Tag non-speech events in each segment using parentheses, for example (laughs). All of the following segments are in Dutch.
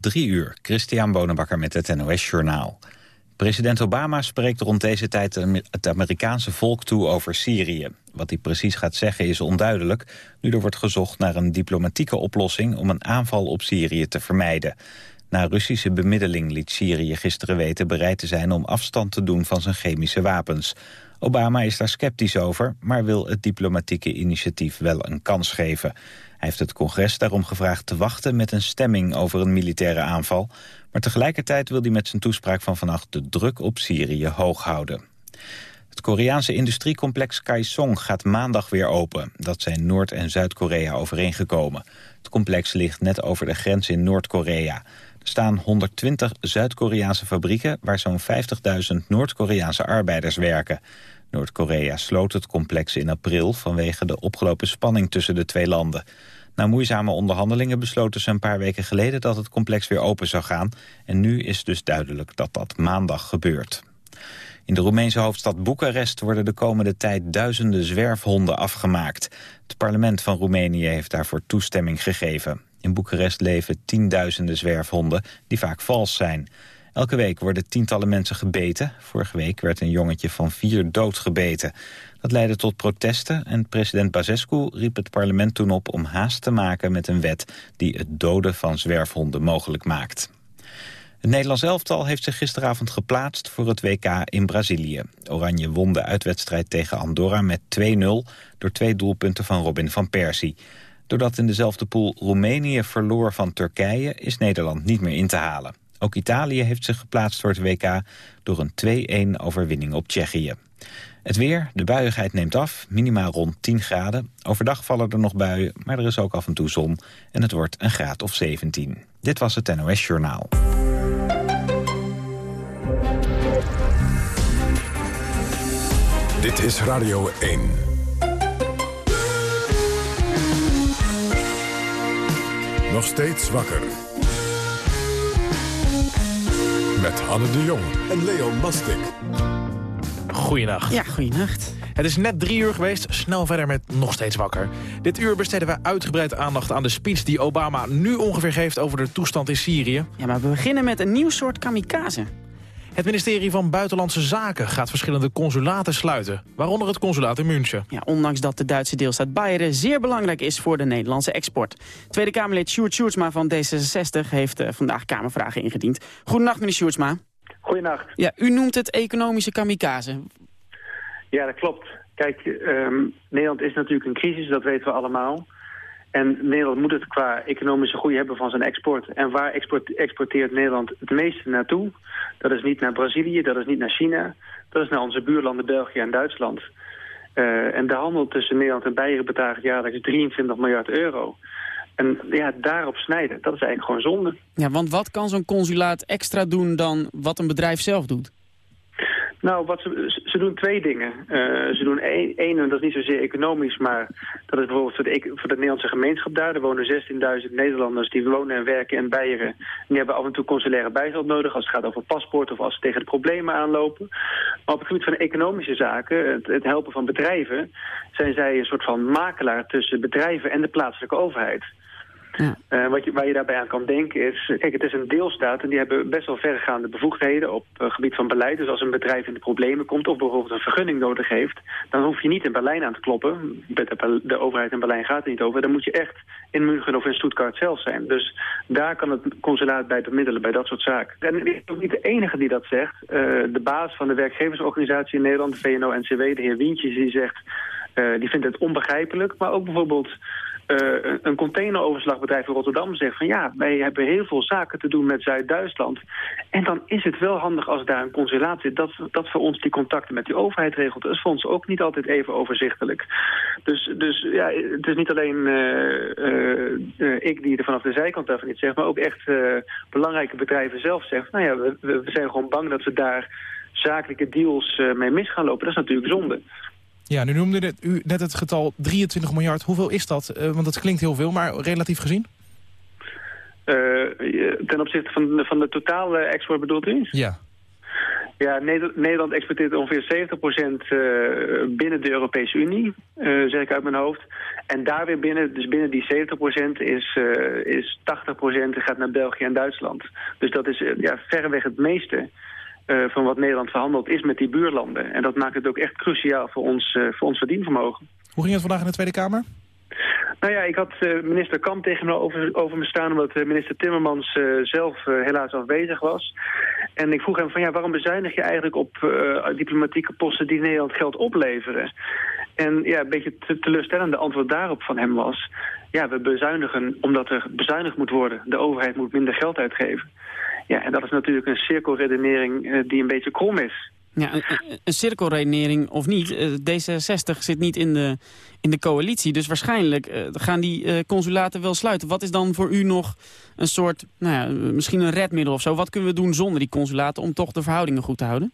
Drie uur, Christian Bonenbakker met het NOS Journaal. President Obama spreekt rond deze tijd het Amerikaanse volk toe over Syrië. Wat hij precies gaat zeggen is onduidelijk... nu er wordt gezocht naar een diplomatieke oplossing... om een aanval op Syrië te vermijden. Na Russische bemiddeling liet Syrië gisteren weten bereid te zijn... om afstand te doen van zijn chemische wapens. Obama is daar sceptisch over, maar wil het diplomatieke initiatief wel een kans geven. Hij heeft het congres daarom gevraagd te wachten met een stemming over een militaire aanval. Maar tegelijkertijd wil hij met zijn toespraak van vannacht de druk op Syrië hoog houden. Het Koreaanse industriecomplex Kaesong gaat maandag weer open. Dat zijn Noord- en Zuid-Korea overeengekomen. Het complex ligt net over de grens in Noord-Korea. Staan 120 Zuid-Koreaanse fabrieken... waar zo'n 50.000 Noord-Koreaanse arbeiders werken. Noord-Korea sloot het complex in april vanwege de opgelopen spanning tussen de twee landen. Na moeizame onderhandelingen besloten ze een paar weken geleden dat het complex weer open zou gaan. En nu is dus duidelijk dat dat maandag gebeurt. In de Roemeense hoofdstad Boekarest worden de komende tijd duizenden zwerfhonden afgemaakt. Het parlement van Roemenië heeft daarvoor toestemming gegeven. In Boekarest leven tienduizenden zwerfhonden die vaak vals zijn. Elke week worden tientallen mensen gebeten. Vorige week werd een jongetje van vier doodgebeten. Dat leidde tot protesten en president Basescu riep het parlement toen op om haast te maken met een wet die het doden van zwerfhonden mogelijk maakt. Het Nederlands elftal heeft zich gisteravond geplaatst voor het WK in Brazilië. Oranje won de uitwedstrijd tegen Andorra met 2-0 door twee doelpunten van Robin van Persie. Doordat in dezelfde pool Roemenië verloor van Turkije is Nederland niet meer in te halen. Ook Italië heeft zich geplaatst voor het WK door een 2-1 overwinning op Tsjechië. Het weer, de buiigheid neemt af, minimaal rond 10 graden. Overdag vallen er nog buien, maar er is ook af en toe zon. En het wordt een graad of 17. Dit was het NOS Journaal. Dit is Radio 1. Nog steeds wakker. Met Anne de Jong en Leon Mastik. Goeienacht. Ja, goeienacht. Het is net drie uur geweest, snel verder met Nog Steeds Wakker. Dit uur besteden we uitgebreid aandacht aan de speech die Obama nu ongeveer geeft over de toestand in Syrië. Ja, maar we beginnen met een nieuw soort kamikaze. Het ministerie van Buitenlandse Zaken gaat verschillende consulaten sluiten. Waaronder het consulaat in München. Ja, ondanks dat de Duitse deelstaat Beieren zeer belangrijk is voor de Nederlandse export. Tweede Kamerlid Sjoerd Sjoerdsma van D66 heeft uh, vandaag Kamervragen ingediend. Goedenacht, meneer Sjoerdsma. Goedenacht. Ja, u noemt het economische kamikaze. Ja, dat klopt. Kijk, um, Nederland is natuurlijk een crisis, dat weten we allemaal. En Nederland moet het qua economische groei hebben van zijn export. En waar export, exporteert Nederland het meeste naartoe? Dat is niet naar Brazilië, dat is niet naar China. Dat is naar onze buurlanden België en Duitsland. Uh, en de handel tussen Nederland en Beieren bedraagt jaarlijks 23 miljard euro. En ja, daarop snijden, dat is eigenlijk gewoon zonde. Ja, want wat kan zo'n consulaat extra doen dan wat een bedrijf zelf doet? Nou, wat ze, ze doen twee dingen. Uh, ze doen één, en dat is niet zozeer economisch, maar dat is bijvoorbeeld voor de, voor de Nederlandse gemeenschap daar. Er wonen 16.000 Nederlanders die wonen en werken in Beieren. En die hebben af en toe consulaire bijstand nodig als het gaat over paspoort of als ze tegen de problemen aanlopen. Maar op het gebied van economische zaken, het helpen van bedrijven, zijn zij een soort van makelaar tussen bedrijven en de plaatselijke overheid. Uh, wat je, waar je daarbij aan kan denken is... Kijk, het is een deelstaat en die hebben best wel verregaande bevoegdheden op het uh, gebied van beleid. Dus als een bedrijf in de problemen komt of bijvoorbeeld een vergunning nodig heeft... dan hoef je niet in Berlijn aan te kloppen. De, de overheid in Berlijn gaat er niet over. Dan moet je echt in München of in Stuttgart zelf zijn. Dus daar kan het consulaat bij bemiddelen, bij dat soort zaken. En ik ben ook niet de enige die dat zegt. De baas van de werkgeversorganisatie in Nederland, de VNO-NCW, de heer Wientjes, die zegt... die vindt het onbegrijpelijk, maar ook bijvoorbeeld... Uh, een containeroverslagbedrijf in Rotterdam zegt van ja, wij hebben heel veel zaken te doen met Zuid-Duitsland. En dan is het wel handig als daar een consulaat zit, dat, dat voor ons die contacten met die overheid regelt. Dat is voor ons ook niet altijd even overzichtelijk. Dus, dus ja, het is niet alleen uh, uh, ik die er vanaf de zijkant daarvan niet zegt, maar ook echt belangrijke bedrijven zelf zeggen, nou ja, we, we zijn gewoon bang dat we daar zakelijke deals mee mis gaan lopen. Dat is natuurlijk zonde. Ja, nu noemde u net het getal 23 miljard. Hoeveel is dat? Uh, want dat klinkt heel veel, maar relatief gezien? Uh, ten opzichte van de, van de totale export bedoelt u? Ja. Ja, Nederland exporteert ongeveer 70% uh, binnen de Europese Unie, zeg ik uit mijn hoofd. En daar weer binnen, dus binnen die 70% is, is 80% gaat naar België en Duitsland. Dus dat is ja, verreweg het meeste van wat Nederland verhandelt is met die buurlanden. En dat maakt het ook echt cruciaal voor ons, voor ons verdienvermogen. Hoe ging het vandaag in de Tweede Kamer? Nou ja, ik had uh, minister Kamp tegen me over, over me staan... omdat minister Timmermans zelf helaas afwezig was. En ik vroeg hem van ja, waarom bezuinig je eigenlijk op diplomatieke posten... die Nederland geld opleveren? En ja, een beetje te teleurstellende antwoord daarop van hem was... ja, we bezuinigen omdat er bezuinigd moet worden. De overheid moet minder geld uitgeven. Ja, en dat is natuurlijk een cirkelredenering die een beetje krom is. Ja, een, cirkelredenering of niet. Eh, D66 zit niet in de, in de coalitie. Dus waarschijnlijk uh, gaan die consulaten wel sluiten. Wat is dan voor u nog een soort, nou ja, misschien een redmiddel of zo? Wat kunnen we doen zonder die consulaten om toch de verhoudingen goed te houden?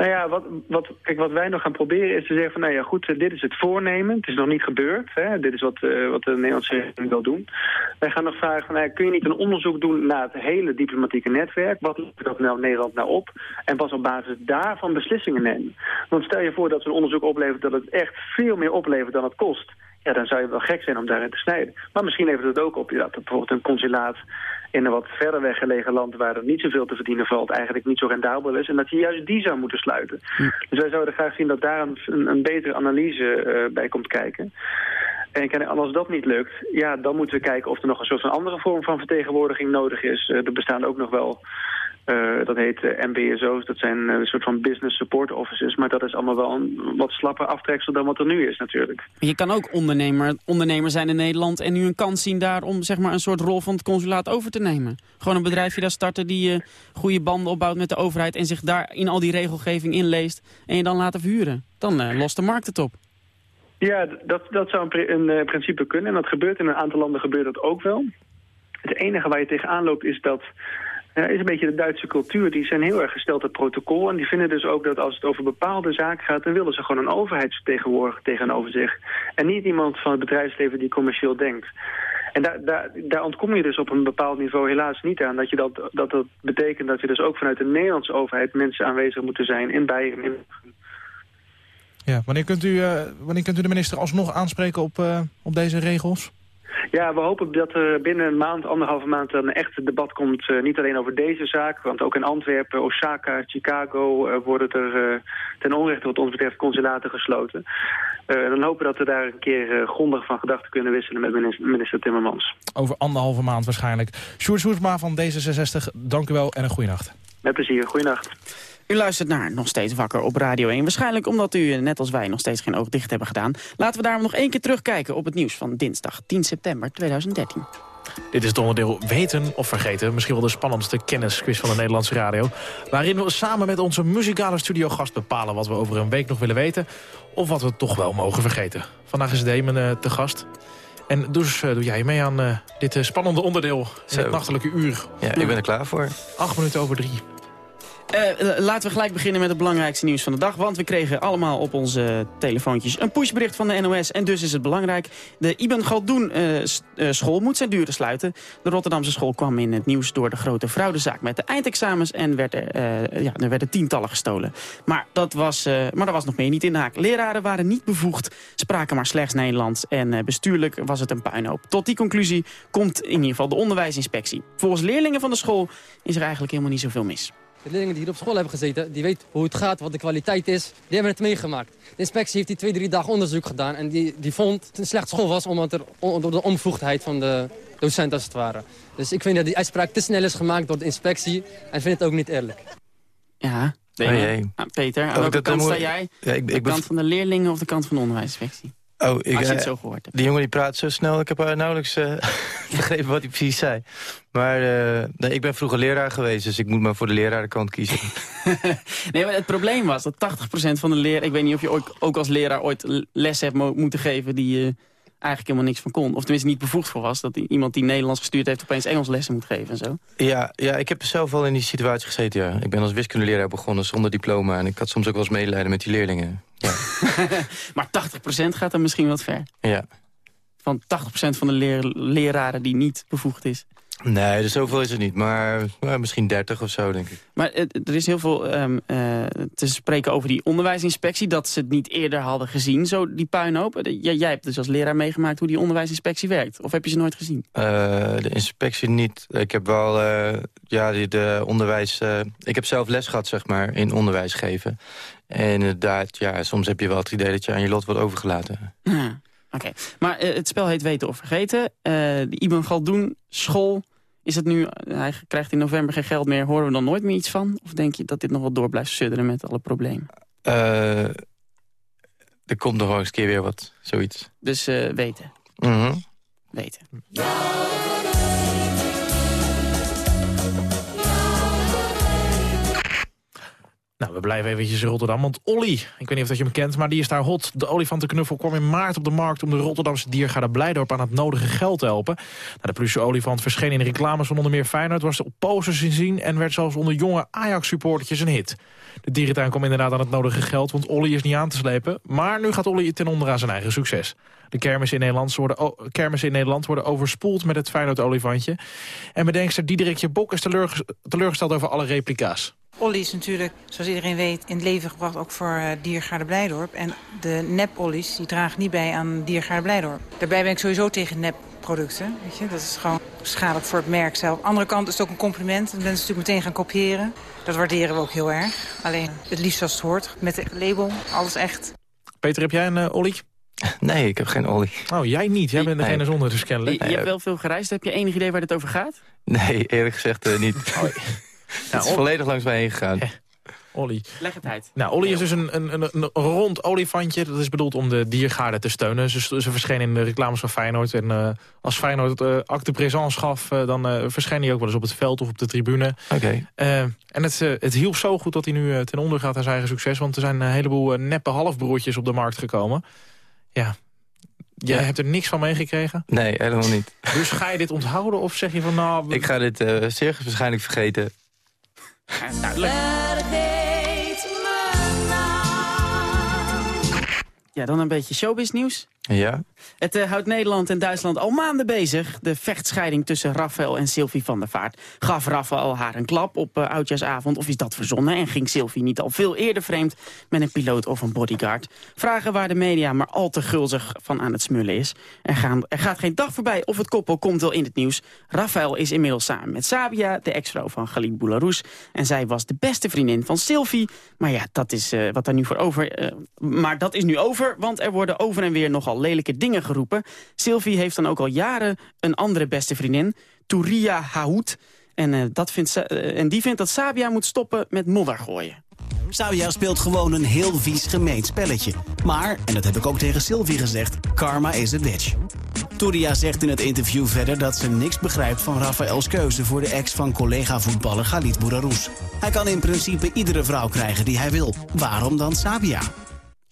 Nou ja, wat, wat, kijk, wat wij nog gaan proberen is te zeggen van... nou ja, goed, dit is het voornemen. Het is nog niet gebeurd. Hè? Dit is wat, uh, wat de Nederlandse regering wil doen. Wij gaan nog vragen van, nou kun je niet een onderzoek doen... naar het hele diplomatieke netwerk? Wat levert dat nou Nederland nou op? En pas op basis daarvan beslissingen nemen. Want stel je voor dat zo'n onderzoek oplevert... dat het echt veel meer oplevert dan het kost... Ja, dan zou je wel gek zijn om daarin te snijden. Maar misschien levert het ook op dat bijvoorbeeld een consulaat in een wat verder weggelegen land waar er niet zoveel te verdienen valt, eigenlijk niet zo rendabel is. En dat je juist die zou moeten sluiten. Dus wij zouden graag zien dat daar een, een, betere analyse uh, bij komt kijken. En als dat niet lukt, ja, dan moeten we kijken of er nog een soort van andere vorm van vertegenwoordiging nodig is. Uh, er bestaan ook nog wel uh, dat heet uh, MBSO's, dat zijn een soort van business support offices. Maar dat is allemaal wel een wat slapper aftreksel dan wat er nu is natuurlijk. Je kan ook ondernemer, ondernemer zijn in Nederland en nu een kans zien daar om zeg maar, een soort rol van het consulaat over te nemen. Gewoon een bedrijfje daar starten die goede banden opbouwt met de overheid en zich daar in al die regelgeving inleest en je dan laten verhuren. Dan lost de markt het op. Ja, dat, dat zou in principe kunnen. En dat gebeurt in een aantal landen gebeurt dat ook wel. Het enige waar je tegenaan loopt is dat ja, is een beetje de Duitse cultuur. Die zijn heel erg gesteld op protocol. En die vinden dus ook dat als het over bepaalde zaken gaat... dan willen ze gewoon een overheidsvertegenwoordiger tegenover zich. En niet iemand van het bedrijfsleven die commercieel denkt. En daar, daar, daar ontkom je dus op een bepaald niveau helaas niet aan. Dat, je dat, dat dat betekent dat je dus ook vanuit de Nederlandse overheid... mensen aanwezig moeten zijn in Beieren. Ja, wanneer kunt, u, uh, wanneer kunt u de minister alsnog aanspreken op, uh, op deze regels? Ja, we hopen dat er binnen een maand, anderhalve maand... een echt debat komt, uh, niet alleen over deze zaak... want ook in Antwerpen, Osaka, Chicago... Uh, worden er uh, ten onrechte wat ons betreft consulaten gesloten. dan hopen we dat we daar een keer grondig van gedachten kunnen wisselen... met minister, minister Timmermans. Over anderhalve maand waarschijnlijk. Sjoerd Soersma van D66, dank u wel en een goede nacht. Met plezier, goeienacht. U luistert naar Nog Steeds Wakker op Radio 1. Waarschijnlijk omdat u, net als wij, nog steeds geen oog dicht hebben gedaan. Laten we daarom nog één keer terugkijken op het nieuws van dinsdag 10 september 2013. Dit is het onderdeel Weten of Vergeten. Misschien wel de spannendste kennisquiz van de Nederlandse radio. Waarin we samen met onze muzikale studiogast bepalen wat we over een week nog willen weten. Of wat we toch wel mogen vergeten. Vandaag is Damon uh, te gast. En dus uh, doe jij mee aan uh, dit spannende onderdeel. Het nachtelijke uur. Ja, ik ben er klaar voor. Acht minuten over drie. Uh, laten we gelijk beginnen met het belangrijkste nieuws van de dag. Want we kregen allemaal op onze telefoontjes een pushbericht van de NOS. En dus is het belangrijk. De Ibn Galdoen uh, school moet zijn deuren sluiten. De Rotterdamse school kwam in het nieuws door de grote fraudezaak met de eindexamens. En werd er, ja, er werden tientallen gestolen. Maar, dat was, maar er was nog meer niet in de haak. Leraren waren niet bevoegd, spraken maar slechts Nederlands. En bestuurlijk was het een puinhoop. Tot die conclusie komt in ieder geval de onderwijsinspectie. Volgens leerlingen van de school is er eigenlijk helemaal niet zoveel mis. De leerlingen die hier op school hebben gezeten, die weten hoe het gaat, wat de kwaliteit is. Die hebben het meegemaakt. De inspectie heeft die twee, drie dagen onderzoek gedaan. En die, die vond het een slecht school was omdat er, door de onbevoegdheid van de docent als het ware. Dus ik vind dat die uitspraak te snel is gemaakt door de inspectie. En vind het ook niet eerlijk. Ja, nee, ah, Peter, aan welke kant sta jij? Ja, ik, de kant van de leerlingen of de kant van de onderwijsinspectie? Oh, ik, Als je het zo gehoord hebt. Die jongen die praat zo snel, ik heb nauwelijks uh, (laughs) begrepen wat hij precies zei. Maar uh, nee, ik ben vroeger leraar geweest, dus ik moet maar voor de leraarenkant kiezen. (laughs) nee, maar het probleem was dat 80% van de leer... Ik weet niet of je ook, ook als leraar ooit les hebt moeten geven... die je eigenlijk helemaal niks van kon. Of tenminste niet bevoegd voor was. Dat iemand die Nederlands gestuurd heeft opeens Engels lessen moet geven en zo. Ja, ja, ik heb zelf al in die situatie gezeten, ja. Ik ben als wiskundeleraar begonnen zonder diploma. En ik had soms ook wel eens medelijden met die leerlingen. Ja. (laughs) maar 80% gaat dan misschien wat ver. Ja. Van 80% van de leer leraren die niet bevoegd is. Nee, dus zoveel is het niet. Maar, maar misschien 30 of zo, denk ik. Maar er is heel veel ehm, eh, te spreken over die onderwijsinspectie. Dat ze het niet eerder hadden gezien, zo die puinhoop. Eh, Jij, hebt dus als leraar meegemaakt hoe die onderwijsinspectie werkt. Of heb je ze nooit gezien? Eh, de inspectie niet. Ik heb wel ja, die- de onderwijs... ik heb zelf les gehad, zeg maar, in onderwijs geven. En inderdaad, ja, soms heb je wel het idee dat je aan je lot wordt overgelaten. Ah, Oké, maar het spel heet Weten of Vergeten. De Iban Galdoen school, is het nu, eh, hij krijgt in november geen geld meer. Horen we dan nooit meer iets van? Of denk je dat dit nog wel door blijft sudderen met alle problemen? Eh, er komt nog wel eens een keer weer wat, zoiets. Dus eh, weten, Mhm. weten. Nou, we blijven eventjes in Rotterdam, want Olly, ik weet niet of dat je hem kent, maar die is daar hot. De olifantenknuffel kwam in maart op de markt om de Rotterdamse diergaarde Blijdorp aan het nodige geld te helpen. Nou, de pluche olifant verscheen in reclames van onder meer Feyenoord, was op posters te zien en werd zelfs onder jonge Ajax-supportertjes een hit. De dierentuin kwam inderdaad aan het nodige geld, want Olly is niet aan te slepen. Maar nu gaat Olly ten onder aan zijn eigen succes. De kermissen in Nederland worden, kermissen in Nederland worden overspoeld met het Feyenoord-olifantje. En bedenkster Diederikje Bok is teleurges- teleurgesteld over alle replica's. Olly is natuurlijk, zoals iedereen weet, in het leven gebracht ook voor eh, Diergaarde Blijdorp. En de nep-ollies, die dragen niet bij aan Diergaarde Blijdorp. Daarbij ben ik sowieso tegen nep-producten. Weet je? Dat is gewoon schadelijk voor het merk zelf. Aan de andere kant is het ook een compliment. Dat mensen natuurlijk meteen gaan kopiëren. Dat waarderen we ook heel erg. Alleen het liefst zoals het hoort. Met het label, alles echt. Peter, heb jij een eh, Olly? (laughs) Nee, ik heb geen olie. Oh, jij niet. Jij bent degene Nee. zonder dus Je, kennelijk. je hebt wel veel gereisd. Heb je enig idee waar dit over gaat? Nee, eerlijk gezegd eh, niet. (laughs) het is Ol- volledig langs mij heen gegaan. Olly. Leg het uit. Nou, Olly is dus een, een, een, een rond olifantje. Dat is bedoeld om de diergaarde te steunen. Ze, ze verschenen in de reclames van Feyenoord. En eh, als Feyenoord eh acte présence gaf, eh, dan eh verscheen hij ook wel eens op het veld of op de tribune. Oké. Eh, en het, eh, het hielp zo goed dat hij nu eh, ten onder gaat aan zijn eigen succes. Want er zijn een heleboel eh, neppe halfbroertjes op de markt gekomen. Ja, jij Ja. hebt er niks van meegekregen. Nee, helemaal niet. Dus ga je dit onthouden of zeg je van nou... Ik ga dit eh, zeer waarschijnlijk vergeten. Ja, duidelijk. Ja, dan een beetje showbiz nieuws. Ja? Het eh, houdt Nederland en Duitsland al maanden bezig. De vechtscheiding tussen Rafael en Sylvie van der Vaart. Gaf Rafael haar een klap op uh, oudjaarsavond of is dat verzonnen? En ging Sylvie niet al veel eerder vreemd met een piloot of een bodyguard? Vragen waar de media maar al te gulzig van aan het smullen is. Er, er gaat geen dag voorbij of het koppel komt wel in het nieuws. Rafael is inmiddels samen met Sabia, de ex-vrouw van Galit Boularus. En zij was de beste vriendin van Sylvie. Maar ja, dat is uh, wat daar nu voor over... Maar dat is nu over, want er worden over en weer nogal lelijke dingen geroepen. Sylvie heeft dan ook al jaren een andere beste vriendin, Touria Haout. En, uh, dat vindt, uh, en die vindt dat Sabia moet stoppen met modder gooien. Sabia speelt gewoon een heel vies gemeen spelletje. Maar, en dat heb ik ook tegen Sylvie gezegd, karma is a bitch. Touria zegt in het interview verder dat ze niks begrijpt van Rafaels keuze voor de ex van collega-voetballer Galit Boudarous. Hij kan in principe iedere vrouw krijgen die hij wil. Waarom dan Sabia?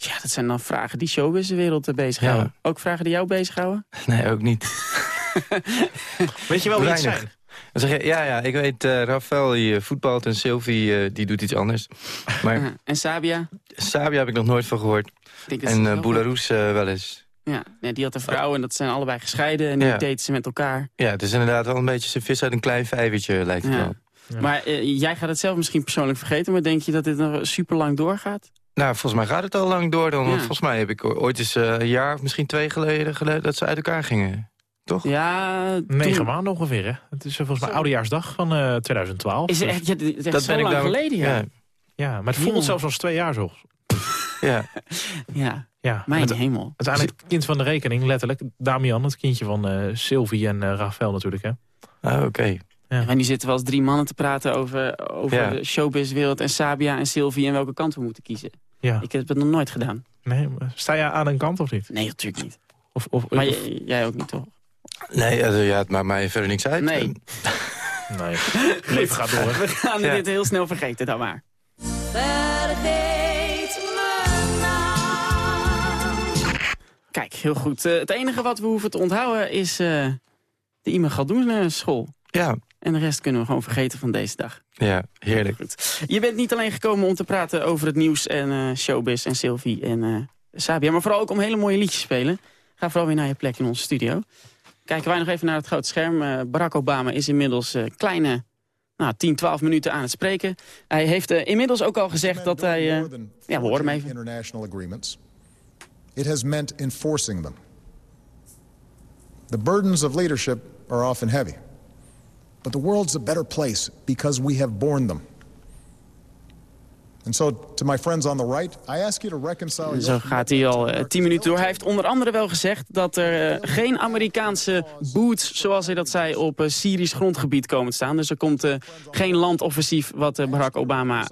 Ja, dat zijn dan vragen die showbizwereld bezighouden. Ja. Ook vragen die jou bezighouden? Nee, ook niet. (laughs) weet je wel wie het zijn? Dan zeg je, ja, ja, ik weet, uh, Rafael die voetbalt en Sylvie uh, die doet iets anders. Maar, uh, (laughs) en Sabia? Sabia heb ik nog nooit van gehoord. En uh, Boularus wel eens. Ja, ja, die had een vrouw en dat zijn allebei gescheiden en die ja. daten ze met elkaar. Ja, het is inderdaad wel een beetje zijn vis uit een klein vijvertje, lijkt het ja. wel. Ja. Maar uh, jij gaat het zelf misschien persoonlijk vergeten, maar denk je dat dit nog super lang doorgaat? Nou, volgens mij gaat het al lang door. Dan, ja. Volgens mij heb ik ooit eens uh, een jaar of misschien twee geleden, geleden dat ze uit elkaar gingen. Toch? Ja, Negen toen... maanden ongeveer, hè? Het is volgens mij oudejaarsdag van uh, 2012. Is het echt, ja, het is echt dat zo ben lang ik dan, geleden, ja. ja. Ja, maar het voelt zelfs als twee jaar zo. (laughs) Ja. ja. ja. Mijn het, hemel. Uiteindelijk het kind van de rekening, letterlijk. Damian, het kindje van uh, Sylvie en uh, Rafael natuurlijk, hè? Ah, oké. Okay. Ja. En nu zitten we als drie mannen te praten over, over ja. de showbizwereld en Sabia en Sylvie en welke kant we moeten kiezen. Ja. Ik heb het nog nooit gedaan. Nee, sta je aan een kant of niet? Nee, natuurlijk niet. Of, of, maar of... jij ook niet, toch? Nee, also, ja, het maakt mij verder niks uit. Nee. (laughs) nee. (laughs) Leven gaat door. We gaan ja. dit heel snel vergeten dan maar. Kijk, heel goed. Uh, het enige wat we hoeven te onthouden is uh, de Ime Galdoen school. Ja. En de rest kunnen we gewoon vergeten van deze dag. Ja, heerlijk. Goed. Je bent niet alleen gekomen om te praten over het nieuws en uh, showbiz en Sylvie en Sabia... maar vooral ook om hele mooie liedjes te spelen. Ga vooral weer naar je plek in onze studio. Kijken wij nog even naar het grote scherm. Uh, Barack Obama is inmiddels uh, kleine nou, 10, 12 minuten aan het spreken. Hij heeft uh, inmiddels ook al gezegd dat hij... ja, we horen hem even. International agreements. It has meant enforcing them. The burdens of leadership are often heavy. But the world's a better place because we have borne them. And so, to my friends on the right, I ask you to reconcile... Zo gaat hij al uh, tien minuten door. Hij heeft onder andere wel gezegd dat er uh, geen Amerikaanse boots, zoals hij dat zei, op uh, Syrisch grondgebied komen te staan. Dus er komt geen landoffensief wat Barack Obama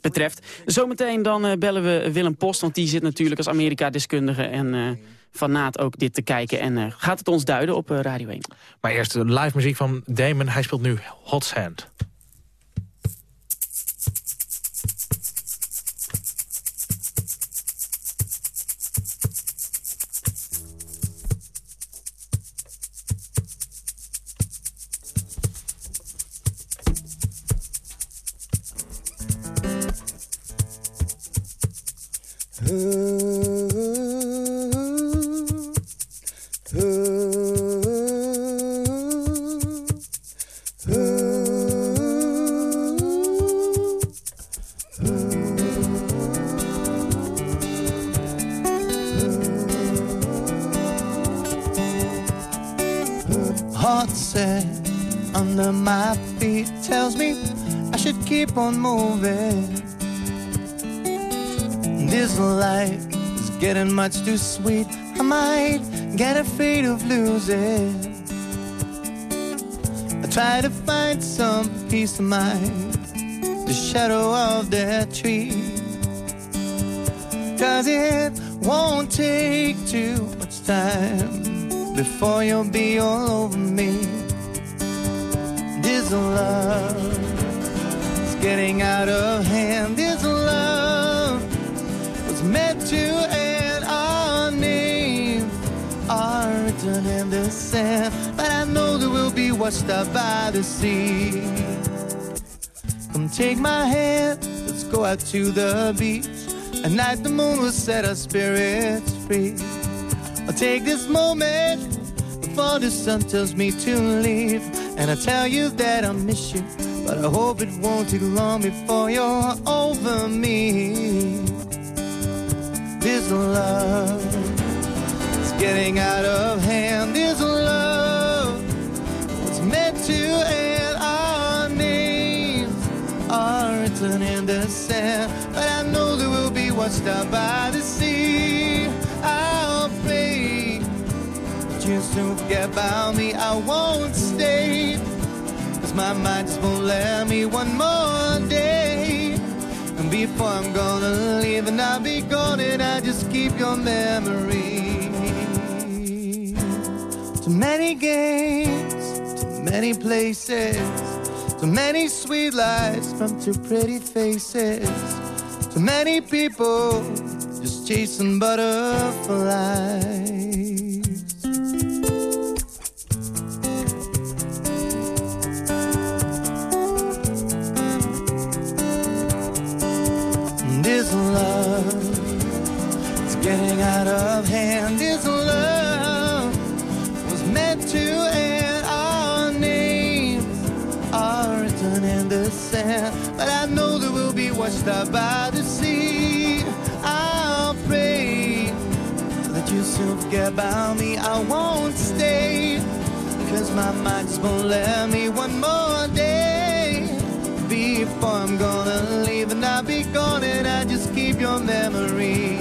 betreft. Zometeen dan bellen we Willem Post, want die zit natuurlijk als Amerika-deskundige en van Naat ook dit te kijken. En gaat het ons duiden op Radio 1. Maar eerst live muziek van Damon. Hij speelt nu Hot Sand. Peace of mind, the shadow of that tree. Cause it won't take too much time before you'll be all over me. This love is getting out of hand. This love was meant to end our names are written in the sand. But I know that we'll be washed out by the sea. Come take my hand, let's go out to the beach. At night the moon will set our spirits free. I'll take this moment before the sun tells me to leave. And I tell you that I miss you, but I hope it won't take long before you're over me. This love is getting out of hand. This washed out by the sea. I'll pray that you soon forget about me. I won't stay, cause my mind just won't let me one more day. And before I'm gonna leave and I'll be gone and I just keep your memory Too many games, too many places To many sweet lies from two pretty faces To many people just chasing butterflies This love is getting out of hand. This love was meant to end. Our names are written in the sand, but I know that we'll be washed out by the you forget about me. I won't stay, cause my mind just won't let me one more day before I'm gonna leave and I'll be gone and I just keep your memory.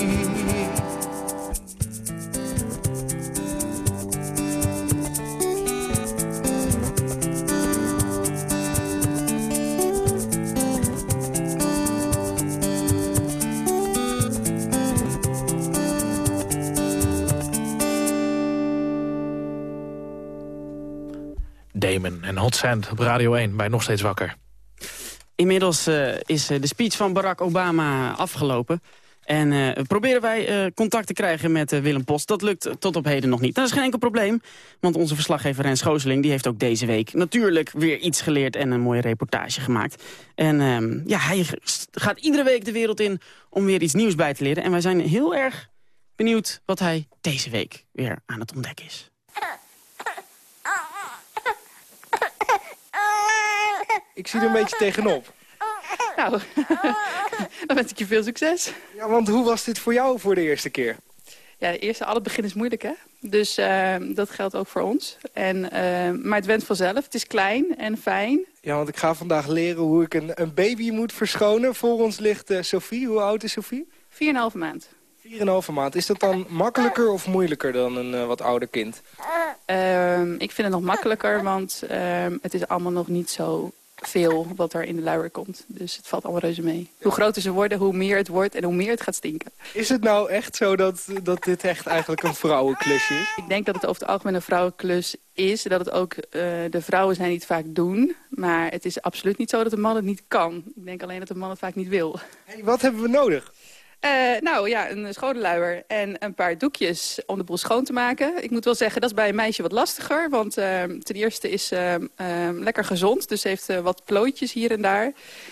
En Hot Sand op Radio 1 bij Nog Steeds Wakker. Inmiddels uh, is de speech van Barack Obama afgelopen. En uh, proberen wij uh, contact te krijgen met Willem Post. Dat lukt tot op heden nog niet. Dat is geen enkel probleem, want onze verslaggever Rens Schooseling... die heeft ook deze week natuurlijk weer iets geleerd en een mooie reportage gemaakt. En ehm, ja, hij gaat iedere week de wereld in om weer iets nieuws bij te leren. En wij zijn heel erg benieuwd wat hij deze week weer aan het ontdekken is. Ik zie er een beetje tegenop. Nou, (laughs) dan wens ik je veel succes. Ja, want hoe was dit voor jou voor de eerste keer? Ja, de eerste, al het begin is moeilijk, hè? Dus uh, dat geldt ook voor ons. En, uh, maar het went vanzelf. Het is klein en fijn. Ja, want ik ga vandaag leren hoe ik een, een baby moet verschonen. Voor ons ligt uh, Sophie. Hoe oud is Sophie? 4,5 maand. 4,5 maand. Is dat dan makkelijker of moeilijker dan een wat ouder kind? Ehm, ik vind het nog makkelijker, want ehm, het is allemaal nog niet zo veel wat er in de luier komt. Dus het valt allemaal reuze mee. Hoe groter ze worden, hoe meer het wordt en hoe meer het gaat stinken. Is het nou echt zo dat, dat dit echt eigenlijk een vrouwenklusje is? Ik denk dat het over het algemeen een vrouwenklus is. Dat het ook uh, de vrouwen zijn die het vaak doen. Maar het is absoluut niet zo dat de man het niet kan. Ik denk alleen dat de man het vaak niet wil. Hey, wat hebben we nodig? Uh, nou ja, een schone luier en een paar doekjes om de boel schoon te maken. Ik moet wel zeggen, dat is bij een meisje wat lastiger. Want uh, ten eerste is ze uh, lekker gezond. Dus ze heeft wat plooitjes hier en daar.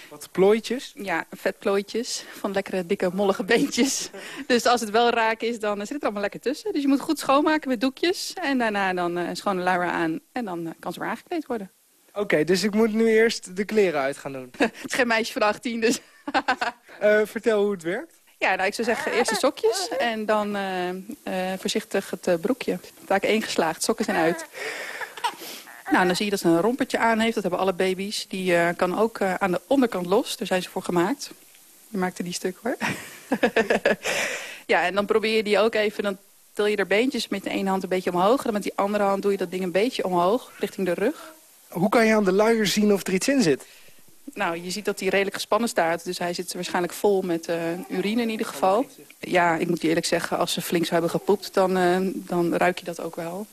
Wat plooitjes? Ja, vetplooitjes van lekkere, dikke, mollige beentjes. (laughs) dus als het wel raak is, dan zit het er allemaal lekker tussen. Dus je moet goed schoonmaken met doekjes. En daarna dan een schone luier aan. En dan kan ze weer aangekleed worden. Oké, okay, dus ik moet nu eerst de kleren uit gaan doen. (laughs) het is geen meisje van 18, dus... vertel hoe het werkt. Ja, nou, ik zou zeggen eerst de sokjes en dan uh, uh, voorzichtig het uh, broekje. Taak één geslaagd, sokken zijn uit. Nou, dan zie je dat ze een rompertje aan heeft. Dat hebben alle baby's. Die kan ook aan de onderkant los. Daar zijn ze voor gemaakt. Je maakte die stuk hoor. (laughs) ja, en dan probeer je die ook even... Dan til je er beentjes met de ene hand een beetje omhoog. En met die andere hand doe je dat ding een beetje omhoog, richting de rug. Hoe kan je aan de luier zien of er iets in zit? Nou, je ziet dat hij redelijk gespannen staat. Dus hij zit waarschijnlijk vol met uh, urine in ieder geval. Ja, ik moet je eerlijk zeggen, als ze flink hebben gepoept, dan, uh, dan ruik je dat ook wel.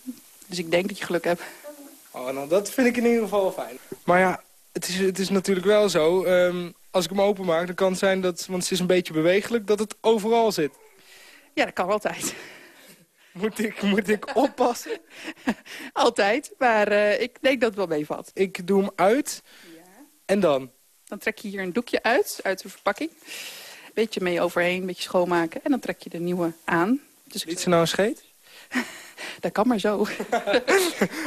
Dus ik denk dat je geluk hebt. Oh, nou, dat vind ik in ieder geval fijn. Maar ja, het is, het is natuurlijk wel zo. Um, als ik hem openmaak, dan kan het zijn dat, want het is een beetje bewegelijk, dat het overal zit. Ja, dat kan altijd. (laughs) Moet ik, moet ik oppassen? (laughs) altijd, maar uh, ik denk dat het wel meevalt. Ik doe hem uit. En dan? Dan trek je hier een doekje uit, uit de verpakking. Beetje mee overheen, beetje schoonmaken. En dan trek je de nieuwe aan. Dus Liet ze nou een scheet? (laughs) dat kan maar zo. (laughs) Oké,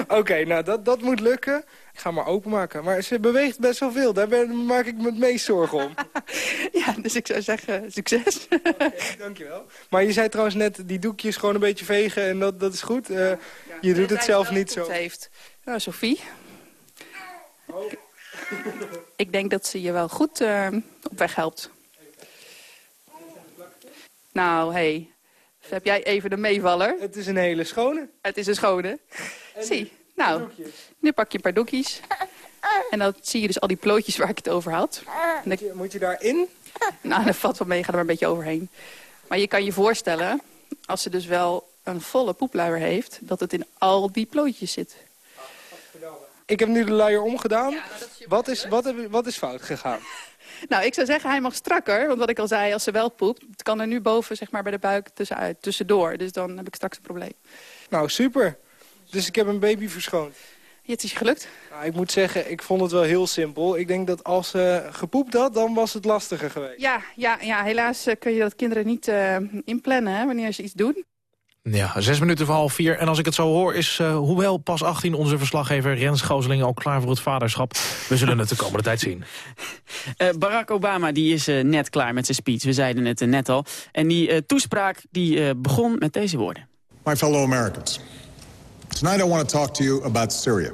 okay, nou dat, dat moet lukken. Ik ga maar openmaken. Maar ze beweegt best wel veel. Daar ben, maak ik me het meest zorgen om. (laughs) ja, dus ik zou zeggen, succes. okay, dankjewel. Maar je zei trouwens net, die doekjes gewoon een beetje vegen en dat, dat is goed. Uh, ja, je doet het zelf niet zo. Heeft. Nou, Sophie. Ik denk dat ze je wel goed uh, op weg helpt. Nou, hey, heb jij even de meevaller? Het is een hele schone. Het is een schone. En Zie, nou, nu pak je een paar doekjes. En dan zie je dus al die plootjes waar ik het over had. Moet je, moet je daarin? Nou, dat valt wel mee, ga er maar een beetje overheen. Maar je kan je voorstellen, als ze dus wel een volle poepluier heeft... dat het in al die plootjes zit. Ik heb nu de luier omgedaan. Ja, nou, is wat, is, wat, wat is fout gegaan? (laughs) Nou, ik zou zeggen, hij mag strakker. Want wat ik al zei, als ze wel poept... het kan er nu boven, zeg maar, bij de buik tussenuit, tussendoor. Dus dan heb ik straks een probleem. Nou, super. Dus ik heb een baby verschoond. Ja, het is je gelukt. Nou, ik moet zeggen, ik vond het wel heel simpel. Ik denk dat als ze uh, gepoept had, dan was het lastiger geweest. Ja, ja, ja helaas uh, kun je dat kinderen niet uh, inplannen, hè, wanneer ze iets doen. Ja, zes minuten voor half vier. En als ik het zo hoor is, uh, hoewel pas 18 onze verslaggever Rens Gooseling al klaar voor het vaderschap. We zullen het de komende tijd zien. Uh, (laughs) Barack Obama die is uh, net klaar met zijn speech. We zeiden het net al. En die toespraak die begon met deze woorden. My fellow Americans. Tonight I want to talk to you about Syria.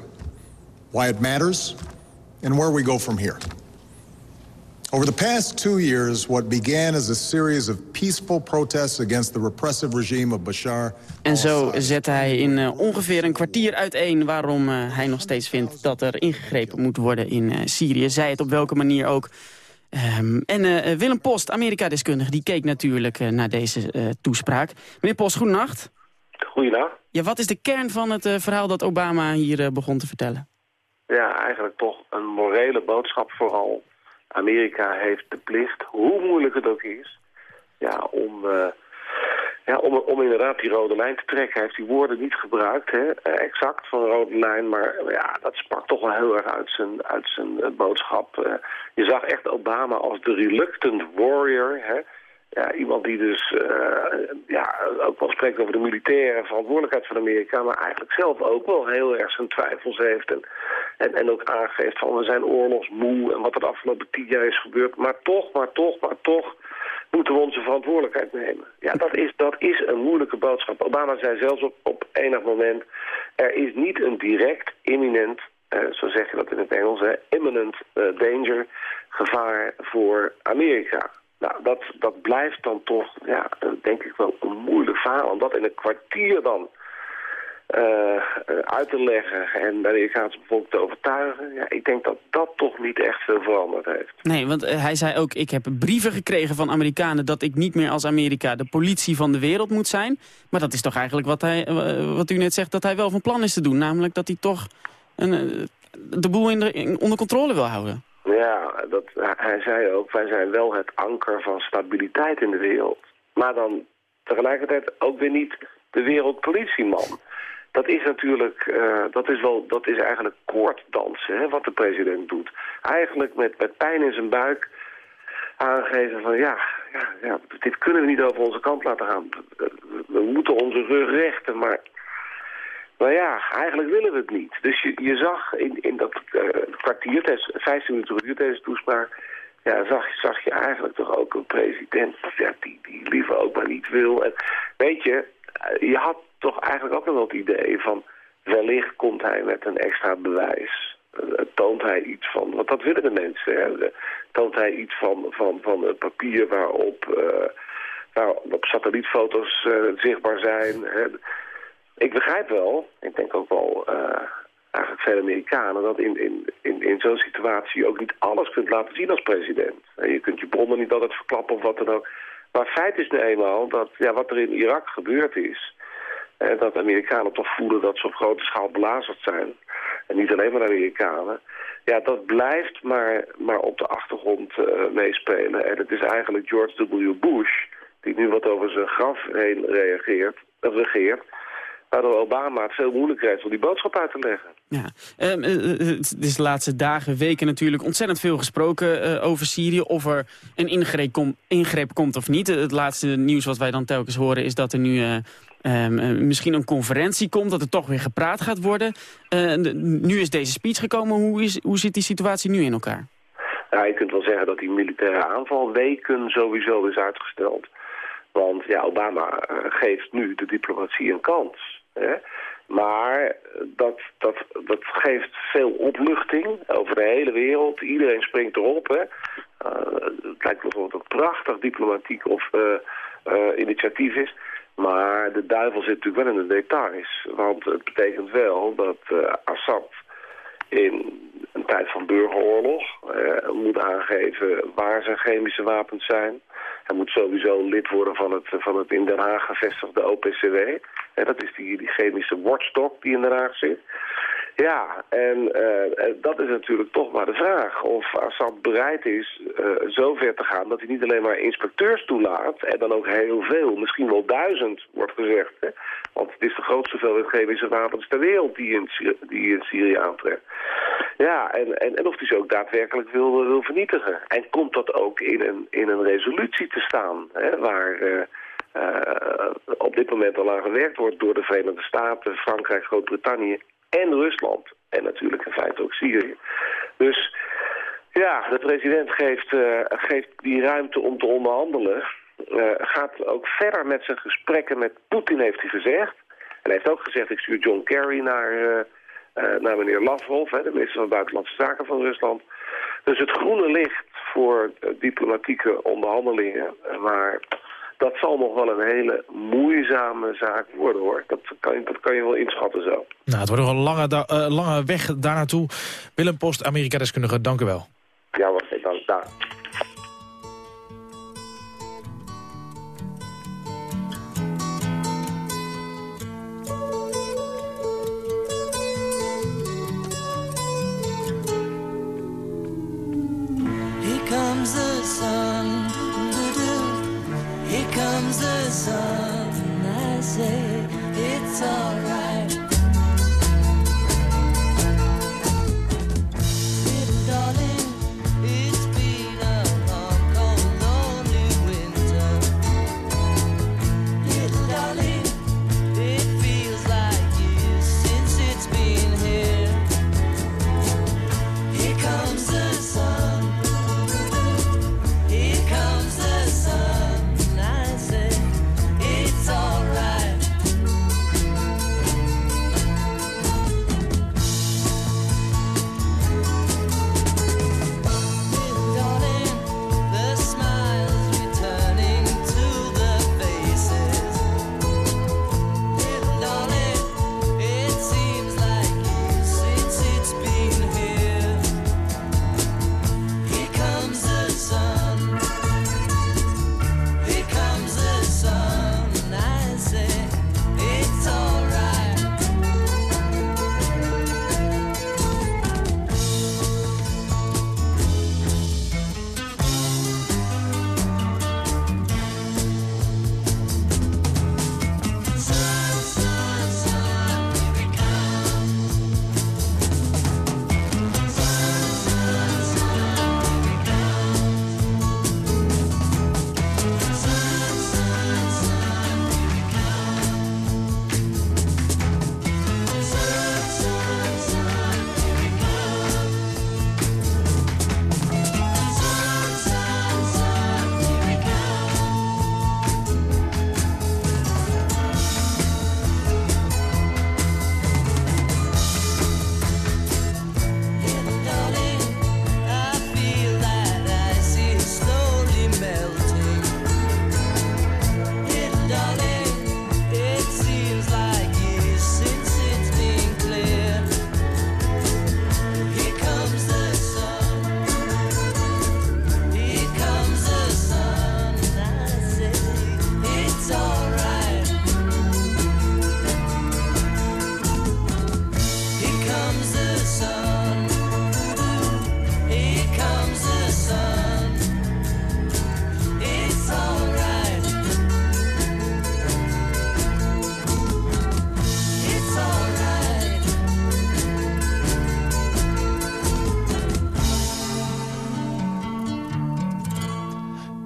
Why it matters and where we go from here. Over the past two years, what began as a series of peaceful protests against the repressive regime of Bashar... En zo zet hij in uh, ongeveer een kwartier uiteen waarom uh, hij nog steeds vindt dat er ingegrepen moet worden in uh, Syrië. Zij het op welke manier ook. Um, en Willem Post, Amerika-deskundige, die keek natuurlijk naar deze toespraak. Meneer Post, goedenacht. Goedenacht. Ja, wat is de kern van het verhaal dat Obama hier begon te vertellen? Ja, eigenlijk toch een morele boodschap vooral Amerika heeft de plicht, hoe moeilijk het ook is, ja, om, uh, ja, om, om inderdaad die rode lijn te trekken. Hij heeft die woorden niet gebruikt, hè, eh, exact van rode lijn, maar ja, dat sprak toch wel heel erg uit zijn, uit zijn uh, boodschap. Je zag echt Obama als de reluctant warrior, hè, ja, iemand die dus ja, ook wel spreekt over de militaire verantwoordelijkheid van Amerika... maar eigenlijk zelf ook wel heel erg zijn twijfels heeft. En En, ook aangeeft van we zijn oorlogsmoe en wat er de afgelopen tien jaar is gebeurd. Maar toch, maar toch, maar toch moeten we onze verantwoordelijkheid nemen. Ja, dat is, dat is een moeilijke boodschap. Obama zei zelfs op, op enig moment... er is niet een direct, imminent, eh, zo zeg je dat in het Engels... Hè, imminent eh, danger, gevaar voor Amerika. Nou, dat, dat blijft dan toch, ja, denk ik wel een moeilijk verhaal. Om dat in een kwartier dan uh, uit te leggen en de Amerikaanse bevolking te overtuigen. Ja, ik denk dat dat toch niet echt veel veranderd heeft. Nee, want uh, hij zei ook, ik heb brieven gekregen van Amerikanen... dat ik niet meer als Amerika de politie van de wereld moet zijn. Maar dat is toch eigenlijk wat, hij, wat u net zegt dat hij wel van plan is te doen. Namelijk dat hij toch een, de boel in de, in, onder controle wil houden. Ja, dat, hij zei ook, wij zijn wel het anker van stabiliteit in de wereld. Maar dan tegelijkertijd ook weer niet de wereldpolitieman dat is natuurlijk, uh, dat is wel, dat is eigenlijk koorddansen, hè, wat de president doet. Eigenlijk met, met pijn in zijn buik aangeven van ja, ja, ja, dit kunnen we niet over onze kant laten gaan. We moeten onze rug rechten, maar, maar ja, eigenlijk willen we het niet. Dus je, je zag in, in dat uh, kwartier, 15 minuten duurt deze toespraak, ja, zag, zag je eigenlijk toch ook een president ja, die, die liever ook maar niet wil. En weet je, je had toch eigenlijk ook wel het idee van... wellicht komt hij met een extra bewijs. Uh, toont hij iets van, want dat willen de mensen. Hè? Toont hij iets van, van, van het papier waarop, uh, waarop satellietfoto's uh, zichtbaar zijn. Hè? Ik begrijp wel, ik denk ook wel eigenlijk veel Amerikanen... dat in, in, in, in zo'n situatie ook niet alles kunt laten zien als president. Je kunt je bronnen niet altijd verklappen of wat dan ook. Maar feit is nu eenmaal dat ja, wat er in Irak gebeurd is... En dat Amerikanen toch voelen dat ze op grote schaal belazerd zijn. En niet alleen maar Amerikanen. Ja, dat blijft maar, maar op de achtergrond uh, meespelen. En het is eigenlijk George W. Bush die nu wat over zijn graf heen reageert, regeert. Waardoor Obama het veel moeilijker heeft om die boodschap uit te leggen. Ja, um, het is de laatste dagen, weken natuurlijk ontzettend veel gesproken over Syrië. Of er een ingreep, ingreep komt of niet. Het laatste nieuws wat wij dan telkens horen is dat er nu um, misschien een conferentie komt. Dat er toch weer gepraat gaat worden. Nu is deze speech gekomen. Hoe, is, hoe zit die situatie nu in elkaar? Ja, je kunt wel zeggen dat die militaire aanval weken sowieso is uitgesteld. Want ja, Obama geeft nu de diplomatie een kans. Hè? Maar dat, dat, dat geeft veel opluchting over de hele wereld. Iedereen springt erop. Hè? Uh, het lijkt bijvoorbeeld een prachtig diplomatiek of uh, uh, initiatief is. Maar de duivel zit natuurlijk wel in de details. Want het betekent wel dat Assad in een tijd van burgeroorlog moet aangeven waar zijn chemische wapens zijn. Hij moet sowieso lid worden van het, van het in Den Haag gevestigde OPCW. En dat is die, chemische watchdog die in Den Haag zit. Ja, en uh, dat is natuurlijk toch maar de vraag. Of Assad bereid is uh, zo ver te gaan dat hij niet alleen maar inspecteurs toelaat... en dan ook heel veel, misschien wel duizend, wordt gezegd. Hè? Want het is de grootste hoeveelheid chemische wapens ter wereld die in, die in Syrië aantrekt. Ja, en, en, en of hij ze ook daadwerkelijk wil, wil vernietigen. En komt dat ook in een, in een resolutie te staan, hè, waar... Uh, uh, op dit moment al aan gewerkt wordt door de Verenigde Staten, Frankrijk, Groot-Brittannië en Rusland. En natuurlijk in feite ook Syrië. Dus ja, de president geeft, geeft die ruimte om te onderhandelen. Gaat ook verder met zijn gesprekken met Poetin, heeft hij gezegd. En hij heeft ook gezegd, ik stuur John Kerry naar, naar meneer Lavrov, hè, de minister van Buitenlandse Zaken van Rusland. Dus het groene licht voor diplomatieke onderhandelingen. Maar dat zal nog wel een hele moeizame zaak worden, hoor. Dat kan, dat kan je wel inschatten zo. Nou, het wordt nog een lange, uh, lange weg daar naartoe. Willem Post, Amerika-deskundige, dank u wel. Ja, wat dank. Daar.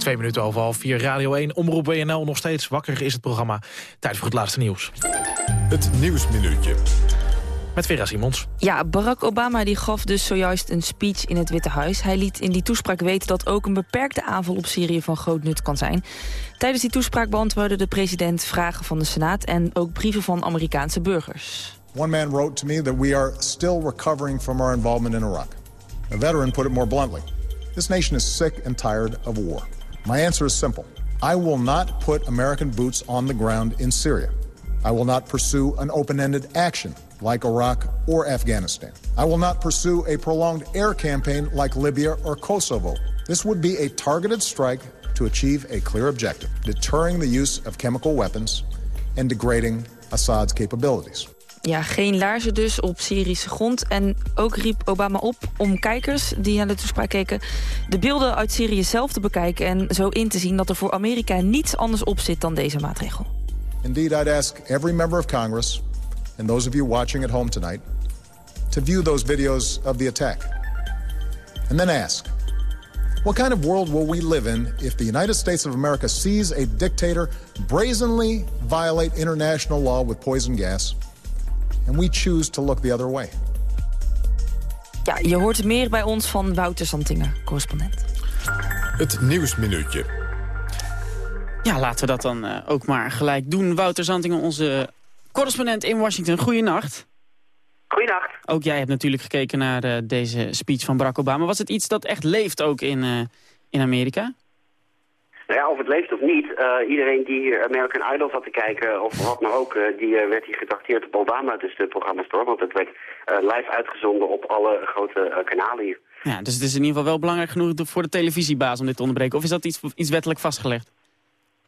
Twee minuten over half vier, Radio 1, Omroep WNL. Nog steeds wakker is het programma. Tijd voor het laatste nieuws. Het Nieuwsminuutje. Met Vera Simons. Ja, Barack Obama die gaf dus zojuist een speech in het Witte Huis. Hij liet in die toespraak weten dat ook een beperkte aanval op Syrië van groot nut kan zijn. Tijdens die toespraak beantwoordde de president vragen van de Senaat... en ook brieven van Amerikaanse burgers. One man wrote to me that we are still recovering from our involvement in Iraq. A veteran put it more bluntly. This nation is sick and tired of war. My answer is simple. I will not put American boots on the ground in Syria. I will not pursue an open-ended action like Iraq or Afghanistan. I will not pursue a prolonged air campaign like Libya or Kosovo. This would be a targeted strike to achieve a clear objective, deterring the use of chemical weapons and degrading Assad's capabilities. Ja, geen laarzen dus op Syrische grond. En ook riep Obama op om kijkers die naar de toespraak keken... de beelden uit Syrië zelf te bekijken en zo in te zien... dat er voor Amerika niets anders op zit dan deze maatregel. Indeed, I'd ask every member of Congress and those of you watching at home tonight to view those videos of the attack. And then ask, what kind of world will we live in if the United States of America sees a dictator brazenly violate international law with poison gas and we choose to look the other way? Ja, je hoort meer bij ons van Wouter Santingen, correspondent. Het Nieuwsminuutje. Ja, laten we dat dan uh, ook maar gelijk doen. Wouter Zantingen, onze correspondent in Washington. Goeienacht. Goeienacht. Ook jij hebt natuurlijk gekeken naar uh, deze speech van Barack Obama. Was het iets dat echt leeft ook in, uh, in Amerika? Nou ja, of het leeft of niet. Uh, iedereen die American Idol zat te kijken, of wat nou ook, die werd hier getrakteerd op Obama, dus de programma's door. Want het werd live uitgezonden op alle grote kanalen hier. Ja, dus het is in ieder geval wel belangrijk genoeg voor de televisiebaas om dit te onderbreken. Of is dat iets, iets wettelijk vastgelegd?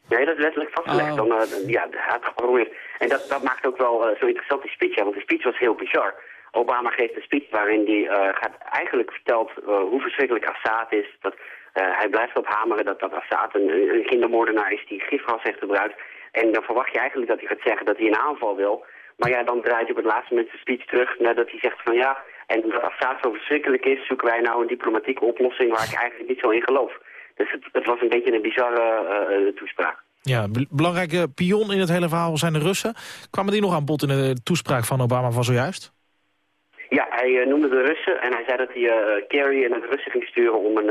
Nee, dat is letterlijk vastgelegd. Oh. Dan, ja, hij had geprogrammeerd. En dat, dat maakt ook wel zo interessant, die speech. Ja, want de speech was heel bizar. Obama geeft een speech waarin hij gaat eigenlijk vertelt hoe verschrikkelijk Assad is. Dat, hij blijft op hameren dat, dat Assad een, een kindermoordenaar is die gifgas heeft gebruikt. En dan verwacht je eigenlijk dat hij gaat zeggen dat hij een aanval wil. Maar ja, dan draait hij op het laatste moment zijn speech terug nadat hij zegt van ja... en dat Assad zo verschrikkelijk is, zoeken wij nou een diplomatieke oplossing waar ik eigenlijk niet zo in geloof. Dus het, het was een beetje een bizarre uh, toespraak. Ja, belangrijke pion in het hele verhaal zijn de Russen. Kwamen die nog aan bod in de toespraak van Obama van zojuist? Ja, hij uh, noemde de Russen en hij zei dat hij uh, Kerry en de Russen ging sturen om een,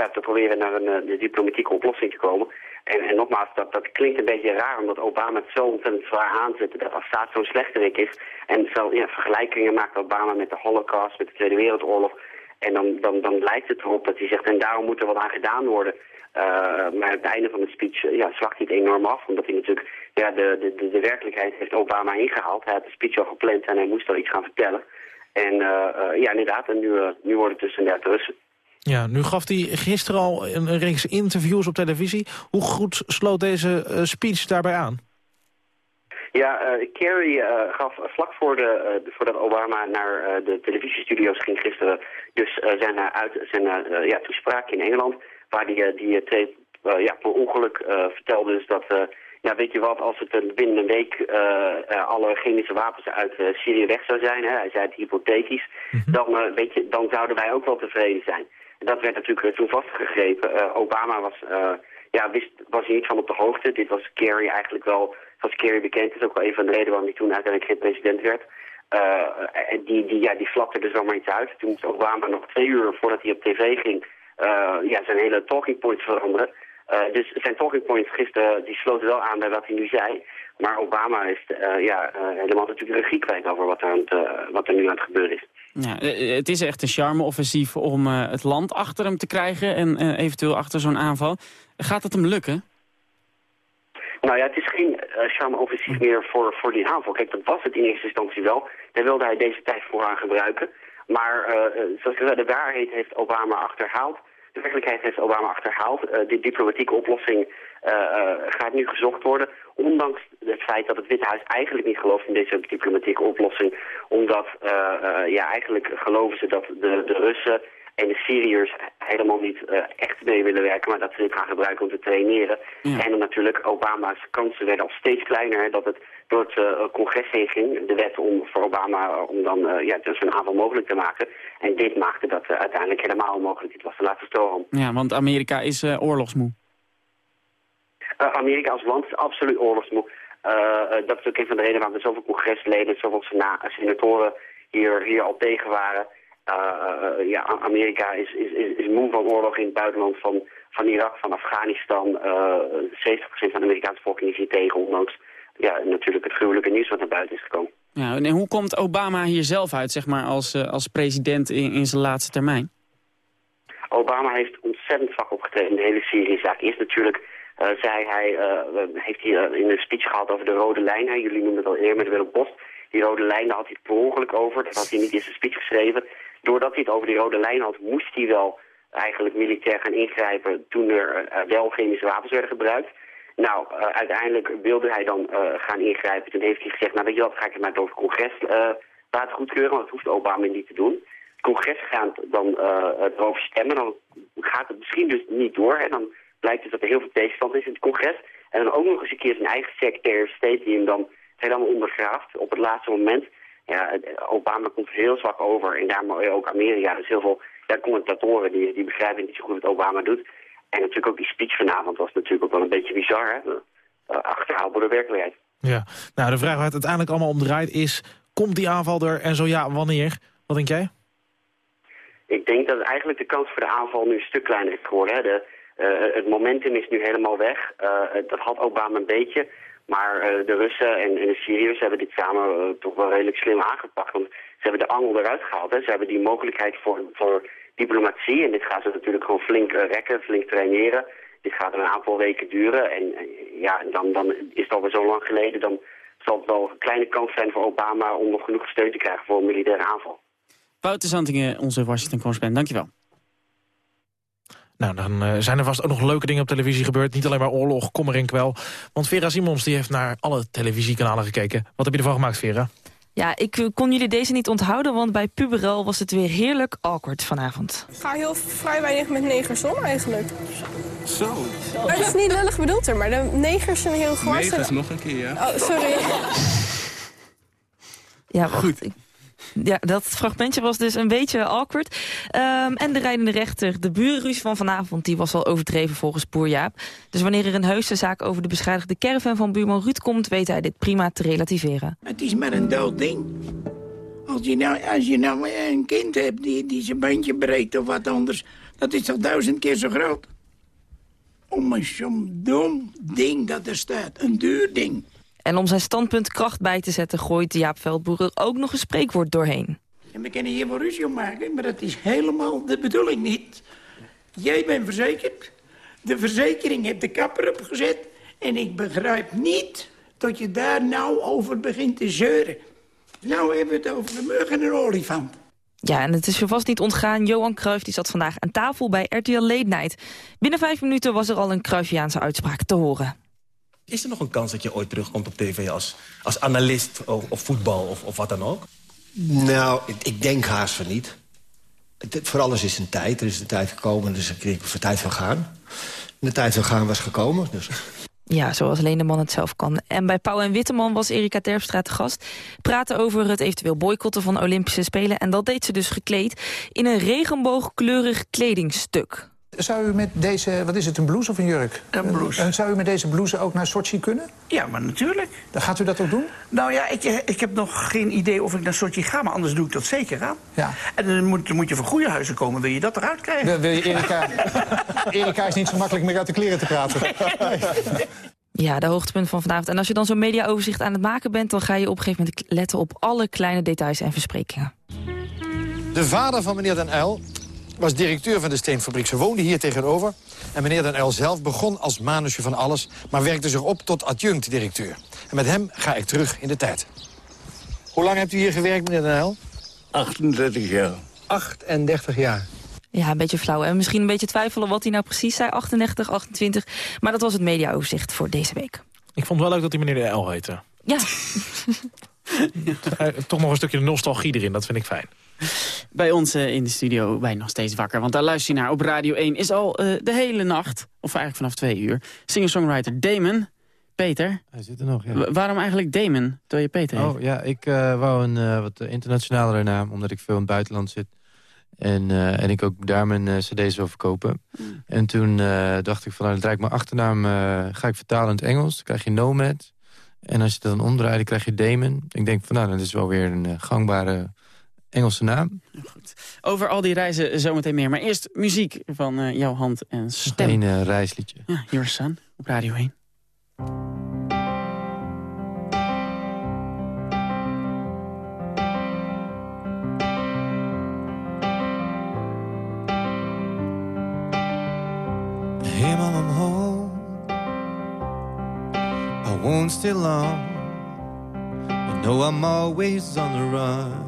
ja, te proberen naar een diplomatieke oplossing te komen. En, en nogmaals, dat, dat klinkt een beetje raar omdat Obama het zo ontzettend zwaar aanzet dat Assad zo'n slechterik is. En zo ja, vergelijkingen maakt Obama met de Holocaust, met de Tweede Wereldoorlog. En dan, dan, dan lijkt het erop dat hij zegt, en daarom moet er wat aan gedaan worden. Maar aan het einde van de speech uh, ja, hij het enorm af. Omdat hij natuurlijk ja, de, de, de, werkelijkheid heeft Obama ingehaald. Hij had de speech al gepland en hij moest al iets gaan vertellen. En ja, inderdaad, en nu, nu wordt het dus inderdaad Russen. Ja, nu gaf hij gisteren al een, een reeks interviews op televisie. Hoe goed sloot deze speech daarbij aan? Ja, uh, Kerry uh, gaf vlak voor de, uh, voordat Obama naar de televisiestudio's ging gisteren... dus zijn, uit, zijn ja, toespraak in Engeland... waar hij die, ja, per ongeluk vertelde dus dat... ja, weet je wat, als het binnen een week alle chemische wapens uit Syrië weg zou zijn... Hè, hij zei het hypothetisch, mm -hmm. dan, weet je, dan zouden wij ook wel tevreden zijn. Dat werd natuurlijk toen vastgegrepen. Obama was, ja, wist, was hier niet van op de hoogte. Dit was Kerry eigenlijk wel zoals Kerry bekend is, ook wel een van de redenen waarom hij toen uiteindelijk geen president werd. En die, die, ja, die flapte er zomaar iets uit. Toen moest Obama nog twee uur voordat hij op tv ging, ja, zijn hele talking points veranderen. Dus zijn talking points gisteren, die sloten wel aan bij wat hij nu zei. Maar Obama is ja, helemaal natuurlijk regie kwijt over wat wat er nu aan het gebeuren is. Ja, het is echt een charme-offensief om het land achter hem te krijgen en eventueel achter zo'n aanval. Gaat het hem lukken? Nou ja, het is geen uh, charme-offensief meer voor, voor die aanval. Kijk, dat was het in eerste instantie wel. Daar wilde hij deze tijd voor aan gebruiken. Maar zoals ik zei, de waarheid heeft Obama achterhaald. De werkelijkheid heeft Obama achterhaald. Die diplomatieke oplossing gaat nu gezocht worden. Ondanks het feit dat het Witte Huis eigenlijk niet gelooft in deze diplomatieke oplossing. Omdat ja, eigenlijk geloven ze dat de, de Russen en de Syriërs helemaal niet eh, echt mee willen werken, maar dat ze dit gaan gebruiken om te traineren. En dan natuurlijk, Obama's kansen werden al steeds kleiner, hè, dat het door het eh, congres heen ging, de wet om voor Obama eh, om dan uh, ja, dus een aanval mogelijk te maken. En dit maakte dat uiteindelijk helemaal onmogelijk. Dit was de laatste stroom. Ja, want Amerika is oorlogsmoe. Amerika als land is absoluut oorlogsmoe. dat is ook een van de redenen waarom er zoveel congresleden, zoveel senatoren hier, hier al tegen waren. Uh, ja, Amerika is, is, is, is moe van oorlog in het buitenland van, van Irak, van Afghanistan. Uh, 70% van de Amerikaanse bevolking is hier tegen, ondanks ja, natuurlijk het gruwelijke nieuws wat naar buiten is gekomen. Ja, en hoe komt Obama hier zelf uit, zeg maar, als, als president in, in zijn laatste termijn? Obama heeft ontzettend zwak opgetreden in de hele Syrië-zaak. Eerst natuurlijk zei hij, uh, heeft hij in een speech gehad over de rode lijn. Hè. Jullie noemden het al eerder met Willem Post. Die rode lijn, daar had hij het per ongeluk over. Dat had hij niet in zijn speech geschreven doordat hij het over die rode lijn had, moest hij wel eigenlijk militair gaan ingrijpen toen er uh, wel chemische wapens werden gebruikt. Nou, uh, uiteindelijk wilde hij dan uh, gaan ingrijpen. Toen heeft hij gezegd, nou weet je wat, ga ik het maar over het congres laten goedkeuren, want dat hoeft Obama niet te doen. Het congres gaat dan erover stemmen, dan gaat het misschien dus niet door. En dan blijkt dus dat er heel veel tegenstand is in het congres. En dan ook nog eens een keer zijn eigen secretary of state die hem dan helemaal ondergraaft op het laatste moment ja, Obama komt heel zwak over. En daarmee ook Amerika. Dus heel veel ja, commentatoren die, die begrijpen niet zo goed wat Obama doet. En natuurlijk ook die speech vanavond was natuurlijk ook wel een beetje bizar. Hè? Uh, achterhaald door de werkelijkheid. Ja, nou de vraag waar het uiteindelijk allemaal om draait is... komt die aanval er en zo ja, wanneer? Wat denk jij? Ik denk dat eigenlijk de kans voor de aanval nu een stuk kleiner is geworden. Hè? De, het momentum is nu helemaal weg. Uh, dat had Obama een beetje. Maar uh, de Russen en, de Syriërs hebben dit samen toch wel redelijk slim aangepakt. Want ze hebben de angel eruit gehaald. Hè. Ze hebben die mogelijkheid voor, voor diplomatie. En dit gaan ze natuurlijk gewoon flink rekken, flink traineren. Dit gaat een aantal weken duren. En ja, dan, dan is het alweer zo lang geleden. Dan zal het wel een kleine kans zijn voor Obama om nog genoeg steun te krijgen voor een militaire aanval. Wouter Zantingen, onze Washington-correspondent. Dankjewel. Nou, dan uh, zijn er vast ook nog leuke dingen op televisie gebeurd. Niet alleen maar oorlog, kommer en kwel. Want Vera Simons die heeft naar alle televisiekanalen gekeken. Wat heb je ervan gemaakt, Vera? Ja, ik kon jullie deze niet onthouden, want bij Puberel was het weer heerlijk awkward vanavond. Ik ga heel vrij weinig met negers om eigenlijk. Zo. Het is niet lullig bedoeld er, maar de negers zijn heel gewassen. Negers nog een keer, ja. Oh, sorry. Ja, wacht. Goed. Ja, dat fragmentje was dus een beetje awkward. Um, en de rijdende rechter, de burenruzie van vanavond... die was al overdreven volgens Boer Jaap. Dus wanneer er een heuse zaak over de beschadigde caravan van buurman Ruud komt... weet hij dit prima te relativeren. Het is maar een dood ding. Als je nou, als je nou een kind hebt die, die zijn bandje breekt of wat anders... dat is toch duizend keer zo groot? Om een zo'n dom ding dat er staat. Een duur ding. En om zijn standpunt kracht bij te zetten... gooit Jaap Veldboer er ook nog een spreekwoord doorheen. En we kunnen hier wel ruzie om maken, maar dat is helemaal de bedoeling niet. Jij bent verzekerd. De verzekering heeft de kapper opgezet. En ik begrijp niet dat je daar nou over begint te zeuren. Nou hebben we het over de mug en een olifant. Ja, en het is je vast niet ontgaan. Johan Cruijff die zat vandaag aan tafel bij RTL Late Night. Binnen vijf minuten was er al een Cruyffiaanse uitspraak te horen. Is er nog een kans dat je ooit terugkomt op tv als, als analist of, of voetbal of, of wat dan ook? Nou, ik, ik denk haast van niet. Het, voor alles is een tijd. Er is een tijd gekomen, dus ik kreeg voor tijd van gaan. de tijd van gaan was gekomen, dus... Ja, zoals Leendeman het zelf kan. En bij Pauw en Witteman was Erika Terpstra te gast. Praten over het eventueel boycotten van Olympische Spelen. En dat deed ze dus gekleed in een regenboogkleurig kledingstuk. Zou u met deze, wat is het, een blouse of een jurk? Een blouse. Uh, zou u met deze blouse ook naar Sochi kunnen? Ja, maar natuurlijk. Dan gaat u dat ook doen? Nou ja, ik, ik heb nog geen idee of ik naar Sochi ga, maar anders doe ik dat zeker aan. Ja. En dan moet, dan moet je van goede huizen komen, wil je dat eruit krijgen? Wil, wil je Erika... (laughs) Erika is niet zo makkelijk meer uit de kleren te praten. Nee. Ja, de hoogtepunt van vanavond. En als je dan zo'n mediaoverzicht aan het maken bent... dan ga je op een gegeven moment letten op alle kleine details en versprekingen. De vader van meneer Den Uyl was directeur van de steenfabriek. Ze woonde hier tegenover. En meneer Den Uyl zelf begon als manusje van alles... maar werkte zich op tot adjunct-directeur. En met hem ga ik terug in de tijd. Hoe lang hebt u hier gewerkt, meneer Den Uyl? 38 jaar. 38 jaar. Ja, een beetje flauw. En misschien een beetje twijfelen wat hij nou precies zei. 38, 28. Maar dat was het mediaoverzicht voor deze week. Ik vond het wel leuk dat hij meneer De L heette. Ja. (laughs) (laughs) Toch nog een stukje nostalgie erin, dat vind ik fijn. Bij ons eh, in de studio bij Nog Steeds Wakker. Want daar luister je naar op Radio 1. Is al eh, de hele nacht, of eigenlijk vanaf twee uur. Singer-songwriter Damon. Peter. Hij zit er nog, ja. Waarom eigenlijk Damon, terwijl je Peter heet? Oh ja, ik eh, wou een eh, wat internationalere naam, omdat ik veel in het buitenland zit. En, eh, en ik ook daar mijn eh, cd's wil verkopen. En toen eh, dacht ik van, nou, dan draai ik mijn achternaam, eh, ga ik vertalen in het Engels. Dan krijg je Nomad. En als je dat dan omdraait, dan krijg je Damon. Ik denk van, nou, dat is wel weer een eh, gangbare Engelse naam. Over al die reizen zometeen meer. Maar eerst muziek van eh, jouw hand en stem. Geen eh, reisliedje. Ja, Your Son op Radio 1. Hey. I won't stay long. You know I'm always on the run.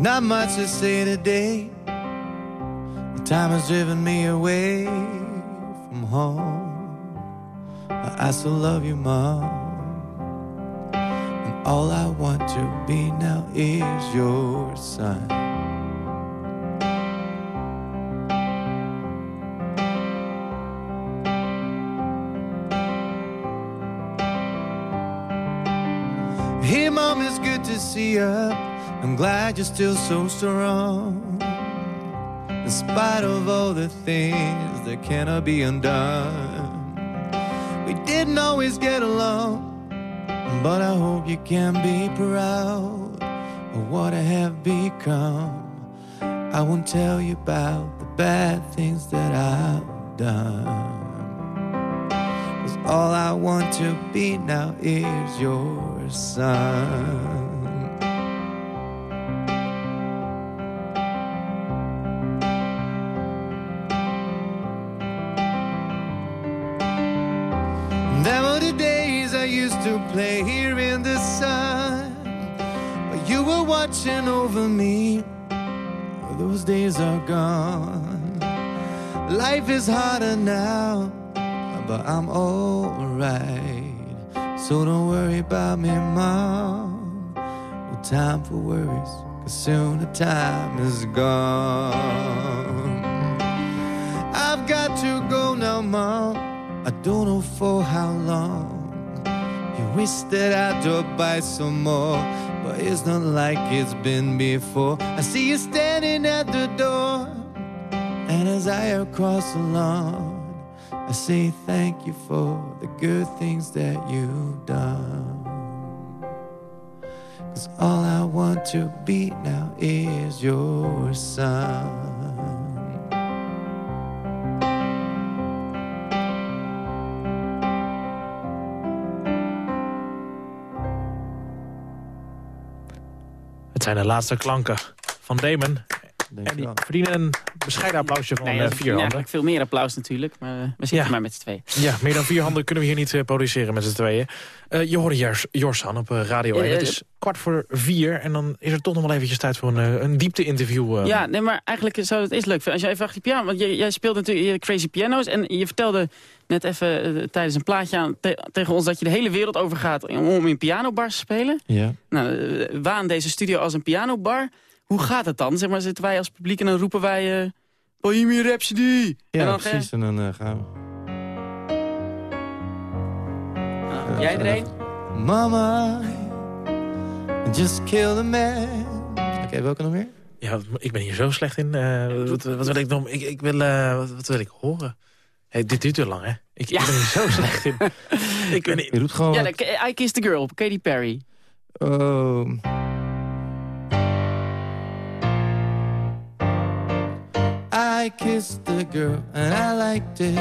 Not much to say today. The time has driven me away from home. I still love you, Mom. And all I want to be now is your son. It's good to see you. I'm glad you're still so strong. In spite of all the things that cannot be undone. We didn't always get along, but I hope you can be proud of what I have become. I won't tell you about the bad things that I've done. Cause all I want to be now is your son. Them were the days I used to play here in the sun. While you were watching over me. Those days are gone. Life is harder now, but I'm alright. So don't worry about me, Mom. No time for worries, cause soon the time is gone. I've got to go now, Mom. I don't know for how long. You wish that I drove by some more, but it's not like it's been before. I see you standing at the door, and as I cross the lawn, I say thank you for the good things that you've done. Cause all I want to be now is your son. Het zijn de laatste klanken van Damon. En die verdienen een bescheiden applausje van Nee, eh, vier handen. eigenlijk veel meer applaus natuurlijk. Maar we zitten Ja. maar met z'n tweeën. Ja, meer dan vier handen kunnen we hier niet eh, produceren met z'n tweeën. Eh, je hoorde Jors, Jorsan op Radio 1. Het is kwart voor vier en dan is er toch nog wel eventjes tijd voor een, een diepte-interview. Ja, nee, maar eigenlijk zou het eens leuk vinden. Als jij even achter die piano... Want jij, jij speelt natuurlijk je crazy piano's. En je vertelde net even tijdens een plaatje aan, te- tegen ons... dat je de hele wereld over gaat om, in pianobars te spelen. Ja. Nou, waan deze studio als een pianobar. Hoe gaat het dan? Zeg maar, zitten wij als publiek en dan roepen wij... eh Bohemian Rhapsody! Ja, en dan je- precies. En dan eh, gaan we. Nou, jij er een? Mama, just kill the man. Oké, welke nog meer? Ja, ik ben hier zo slecht in. Eh, wat, wat wil ik dan? Ik, ik wil, eh, wat, wat wil ik horen? Hey, dit duurt te lang, hè? Ik, ik ben hier zo slecht in. (laughs) ik ben, Je doet gewoon Ja, wat- de- I Kissed the Girl, Katy Perry. Oh. I kissed the girl and I liked it.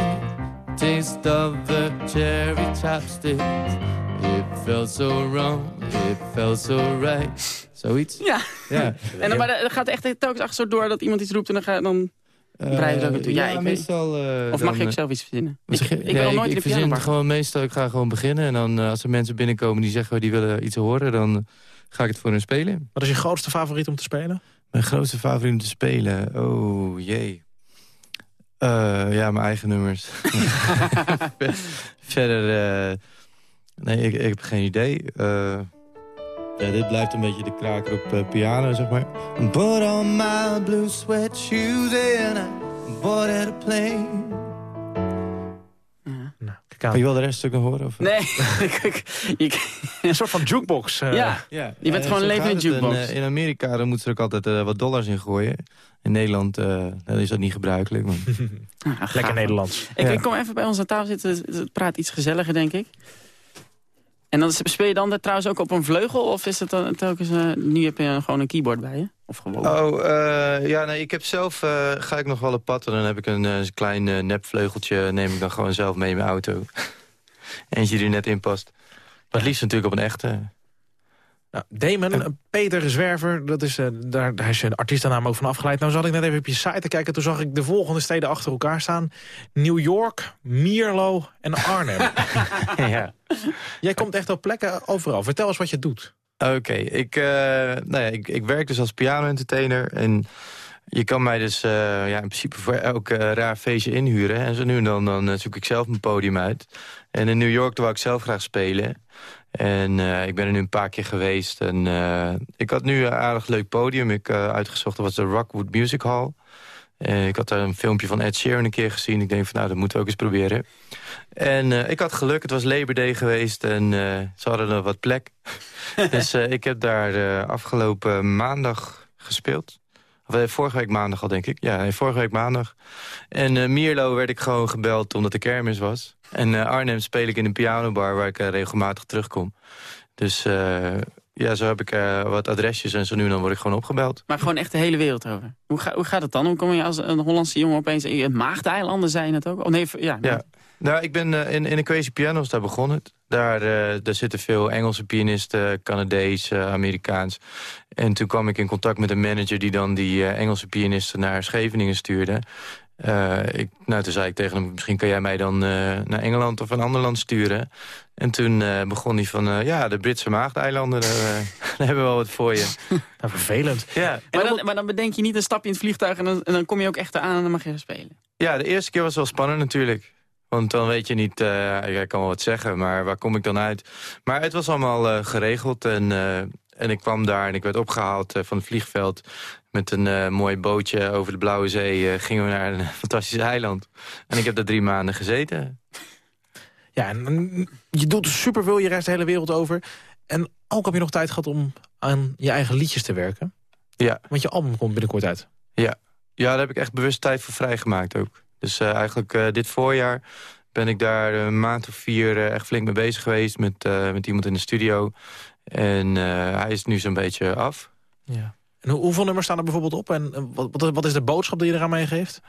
Taste of the cherry chopsticks. It felt so wrong, it felt so right. Zoiets? Ja. Ja. (laughs) En dan, maar dan gaat het echt telkens achter zo door dat iemand iets roept en dan, ga, dan naartoe. Ja, ja, ik weet- meestal... eh, Of mag ook eh, zelf iets verzinnen? Ik, ik, nooit ik in een verzin gewoon meestal, ik ga gewoon beginnen. En dan eh, als er mensen binnenkomen die zeggen die willen iets horen, dan ga ik het voor hun spelen. Wat is je grootste favoriet om te spelen? Mijn grootste favoriet om te spelen? Oh, jee. Eh, ja, mijn eigen nummers. (laughs) Verder, eh, nee, ik, ik heb geen idee. Eh, Ja, dit blijft een beetje de kraker op uh, piano, zeg maar. Put on my blue sweat shoes and I boarded a plane. Kan je wel de rest ook nog horen? Of? Nee. (laughs) een soort van jukebox. Uh. Ja. ja, je bent gewoon een levende jukebox. In, uh, in Amerika dan moeten ze er ook altijd uh, wat dollars in gooien. In Nederland is dat niet gebruikelijk. Maar... (laughs) ah, Lekker Nederlands. Ik, ja. ik, kom even bij ons aan tafel zitten. Het praat iets gezelliger, denk ik. En dan speel je dan trouwens ook op een vleugel? Of is het dan telkens... nu heb je gewoon een keyboard bij je? Of gewoon? Oh, uh, ja, nee, ik heb zelf... Uh, ga ik nog wel op pad en dan heb ik een, een klein uh, nepvleugeltje... neem ik dan gewoon zelf mee in mijn auto. (laughs) Eentje die er net in past. Maar het liefst natuurlijk op een echte... Nou, Damon, en... Peter Zwerver, dat is, uh, daar, daar is een artiestennaam ook van afgeleid. Nou zat ik net even op je site te kijken. Toen zag ik de volgende steden achter elkaar staan. New York, Mierlo en Arnhem. (laughs) ja. Jij komt echt op plekken overal. Vertel eens wat je doet. Oké, ik, uh, nou ja, ik, ik werk dus als piano-entertainer. En je kan mij dus uh, ja, in principe voor elk uh, raar feestje inhuren. En zo nu en dan, dan zoek ik zelf mijn podium uit. En in New York wou ik zelf graag spelen. En ik ben er nu een paar keer geweest. En ik had nu een aardig leuk podium. Ik uitgezocht, dat was de Rockwood Music Hall. Ik had daar een filmpje van Ed Sheeran een keer gezien. Ik denk van, nou, dat moeten we ook eens proberen. En ik had geluk, het was Labor Day geweest. En ze hadden er wat plek. (laughs) dus ik heb daar afgelopen maandag gespeeld. Of, vorige week maandag al, denk ik. Ja, vorige week maandag. En Mierlo werd ik gewoon gebeld omdat de kermis was. En Arnhem speel ik in een pianobar waar ik regelmatig terugkom. Dus ja, zo heb ik wat adresjes en zo nu en dan word ik gewoon opgebeld. Maar gewoon echt de hele wereld over. Hoe, ga, hoe gaat het dan? Hoe kom je als een Hollandse jongen opeens... in Maagdeilanden zijn het ook? Oh nee, ja. ja. Nou, ik ben in, in de Crazy Pianos, daar begon het. Daar, daar zitten veel Engelse pianisten, Canadees, Amerikaans. En toen kwam ik in contact met een manager... die dan die Engelse pianisten naar Scheveningen stuurde. Uh, ik, nou, toen zei ik tegen hem, misschien kan jij mij dan uh, naar Engeland of een ander land sturen. En toen uh, begon hij van, ja, de Britse Maagdeilanden, daar, (laughs) daar, hebben we wel wat voor je. (laughs) Nou, vervelend. Ja. Maar, dan, maar dan bedenk je niet een stapje in het vliegtuig en dan, en dan kom je ook echt aan en dan mag je spelen. Ja, de eerste keer was wel spannend natuurlijk. Want dan weet je niet, uh, ik kan wel wat zeggen, maar waar kom ik dan uit? Maar het was allemaal uh, geregeld en, uh, en ik kwam daar en ik werd opgehaald van het vliegveld. Met een mooi bootje over de Blauwe Zee gingen we naar een (laughs) fantastisch eiland. En ik heb daar drie maanden gezeten. Ja, en je doet superveel, je reist de hele wereld over. En ook heb je nog tijd gehad om aan je eigen liedjes te werken. Ja. Want je album komt binnenkort uit. Ja, ja daar heb ik echt bewust tijd voor vrijgemaakt ook. Dus uh, eigenlijk dit voorjaar ben ik daar een maand of vier echt flink mee bezig geweest... met, met iemand in de studio. En hij is nu zo'n beetje af. Ja. En hoeveel nummers staan er bijvoorbeeld op? En wat, wat is de boodschap die je eraan meegeeft?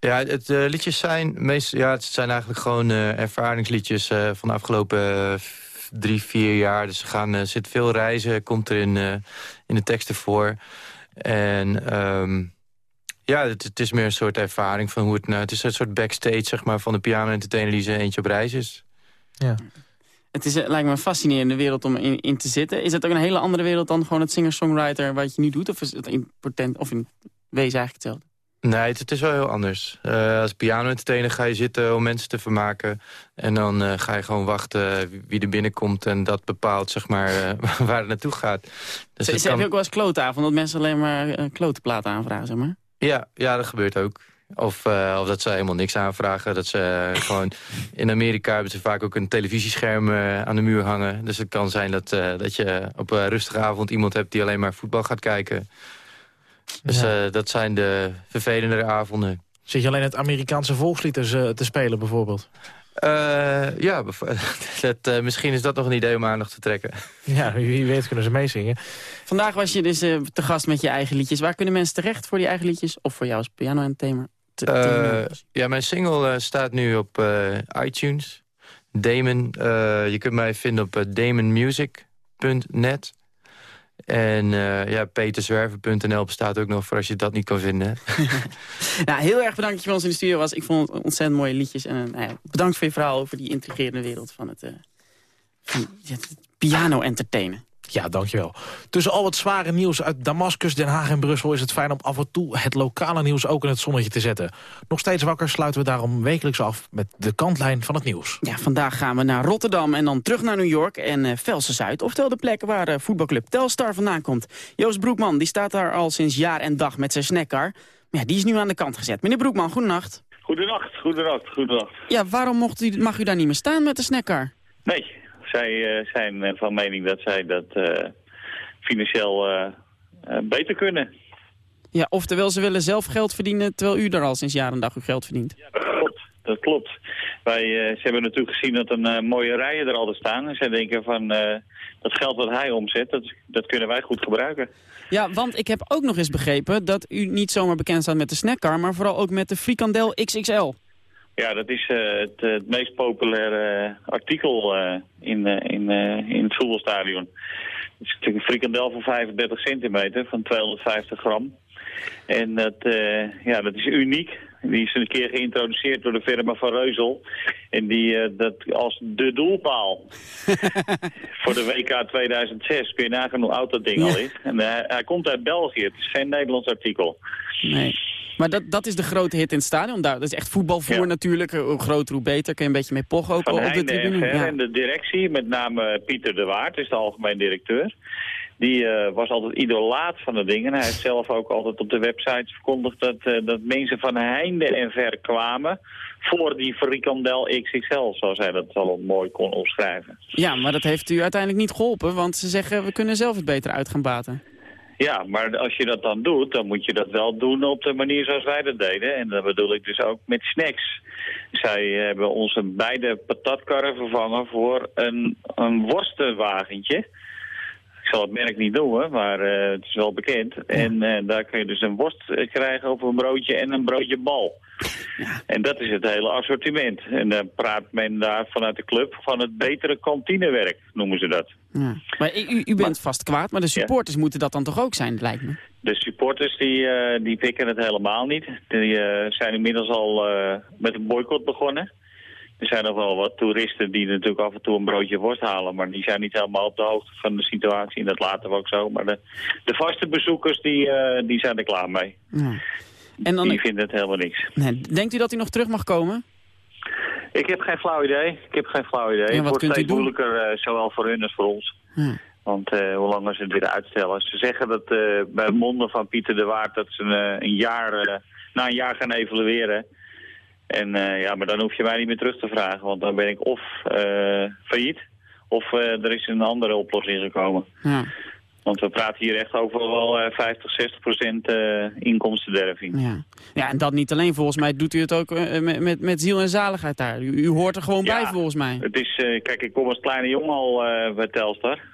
Ja, het liedjes zijn meest, ja, het zijn eigenlijk gewoon ervaringsliedjes van de afgelopen drie, vier jaar. Dus er gaan, zit veel reizen, komt er in, in de teksten voor. En... Um, ja, het, het, is meer een soort ervaring van hoe het... Nou, het is een soort backstage zeg maar, van de piano-entertainer die ze eentje op reis is. Ja. Het is, lijkt me een fascinerende wereld om in, in te zitten. Is het ook een hele andere wereld dan gewoon het singer-songwriter wat je nu doet? Of is het in, potent, of in wezen eigenlijk hetzelfde? Nee, het, het is wel heel anders. Uh, als piano-entertainer ga je zitten om mensen te vermaken. En dan uh, ga je gewoon wachten wie er binnenkomt. En dat bepaalt zeg maar, uh, (laughs) waar het naartoe gaat. Dus Ze, kan... Je ook wel eens klootavond, dat mensen alleen maar klotenplaten aanvragen, zeg maar? Ja, ja, dat gebeurt ook. Of, uh, of dat ze helemaal niks aanvragen. Dat ze uh, gewoon... In Amerika hebben ze vaak ook een televisiescherm uh, aan de muur hangen. Dus het kan zijn dat, dat je op een rustige avond iemand hebt... die alleen maar voetbal gaat kijken. Dus ja. dat zijn de vervelendere avonden. Zit je alleen het Amerikaanse volkslied te spelen bijvoorbeeld? Uh, ja, (laughs) dat, uh, misschien is dat nog een idee om aandacht te trekken. (laughs) Ja, wie weet kunnen ze meezingen. Vandaag was je dus uh, te gast met je eigen liedjes. Waar kunnen mensen terecht voor die eigen liedjes? Of voor jou als piano en thema? ja, mijn single staat nu op iTunes. Damon. je kunt mij vinden op damonmusic.net. En ja, peterzwerver.nl bestaat ook nog voor als je dat niet kan vinden. (laughs) (laughs) nou, heel erg bedankt dat je bij ons in de studio was. Ik vond het ontzettend mooie liedjes. En nou ja, bedankt voor je verhaal over die intrigerende wereld van het, van, het piano entertainen. Ja, dankjewel. Tussen al het zware nieuws uit Damascus, Den Haag en Brussel... is het fijn om af en toe het lokale nieuws ook in het zonnetje te zetten. Nog steeds wakker sluiten we daarom wekelijks af met de kantlijn van het nieuws. Ja, vandaag gaan we naar Rotterdam en dan terug naar New York en uh, Velsen-Zuid. Oftewel de plek waar uh, voetbalclub Telstar vandaan komt. Joost Broekman, die staat daar al sinds jaar en dag met zijn snackcar. Maar ja, die is nu aan de kant gezet. Meneer Broekman, goedenacht. Goedenacht, goedenacht, goedenacht. Ja, waarom mocht u, mag u daar niet meer staan met de snackcar? Nee, zij uh, zijn van mening dat zij dat uh, financieel uh, beter kunnen. Ja, oftewel ze willen zelf geld verdienen terwijl u daar al sinds jaar en dag uw geld verdient. Ja, dat klopt. Dat klopt. Wij ze hebben natuurlijk gezien dat een mooie rijen er altijd staan. En zij denken van dat geld wat hij omzet, dat, dat kunnen wij goed gebruiken. Ja, want ik heb ook nog eens begrepen dat u niet zomaar bekend staat met de snackcar, maar vooral ook met de frikandel XXL. Ja, dat is uh, het, het, meest populaire uh, artikel uh, in, in, in het voetbalstadion. Het is natuurlijk een frikandel van 35 centimeter, van 250 gram. En dat, ja, dat is uniek. Die is een keer geïntroduceerd door de firma van Reuzel. En die dat als de doelpaal (laughs) voor de WK 2006. Kun je nagaan hoe oud dat ding ja. al is. En hij komt uit België. Het is geen Nederlands artikel. Nee. Maar dat, dat is de grote hit in het stadion. Dat is echt voetbalvoer ja. natuurlijk. Hoe groter, hoe beter. Kun je een beetje mee pochen ook Van op de tribune. En, ja. en de directie, met name Pieter de Waard, is de algemeen directeur. Die uh, was altijd idolaat van de dingen. Hij heeft zelf ook altijd op de website verkondigd dat, uh, dat mensen van heinde en ver kwamen voor die frikandel XXL, zoals hij dat al mooi kon opschrijven. Ja, maar dat heeft u uiteindelijk niet geholpen, want ze zeggen we kunnen zelf het beter uit gaan baten. Ja, maar als je dat dan doet, dan moet je dat wel doen op de manier zoals wij dat deden. En dat bedoel ik dus ook met snacks. Zij hebben onze beide patatkarren vervangen voor een, een worstenwagentje. Ik zal het merk niet noemen, maar uh, het is wel bekend. En uh, daar kun je dus een worst krijgen of een broodje en een broodje bal. Ja. En dat is het hele assortiment. En dan praat men daar vanuit de club van het betere kantinewerk, noemen ze dat. Ja. Maar u, u bent maar, vast kwaad, maar de supporters ja. moeten dat dan toch ook zijn, lijkt me? De supporters die, uh, die pikken het helemaal niet. Die zijn inmiddels al met een boycott begonnen. Er zijn nog wel wat toeristen die natuurlijk af en toe een broodje worst halen. Maar die zijn niet helemaal op de hoogte van de situatie. En dat laten we ook zo. Maar de, de vaste bezoekers die, die zijn er klaar mee. Ja. En dan... Die vinden het helemaal niks. Nee, denkt u dat hij nog terug mag komen? Ik heb geen flauw idee. Ik heb geen flauw idee. Ja, het wordt steeds moeilijker, uh, zowel voor hun als voor ons. Ja. Want uh, hoe langer ze het weer uitstellen. Ze zeggen dat uh, bij monden van Pieter de Waard dat ze uh, een jaar, na een jaar gaan evalueren. En ja, maar dan hoef je mij niet meer terug te vragen. Want dan ben ik of failliet, of er is een andere oplossing gekomen. Ja. Want we praten hier echt over wel 50, 60 procent inkomstenderving. Ja. ja, en dat niet alleen. Volgens mij doet u het ook met, met, met ziel en zaligheid daar. U, u hoort er gewoon ja, bij, volgens mij. Het is, kijk, ik kom als kleine jongen al bij Telstar.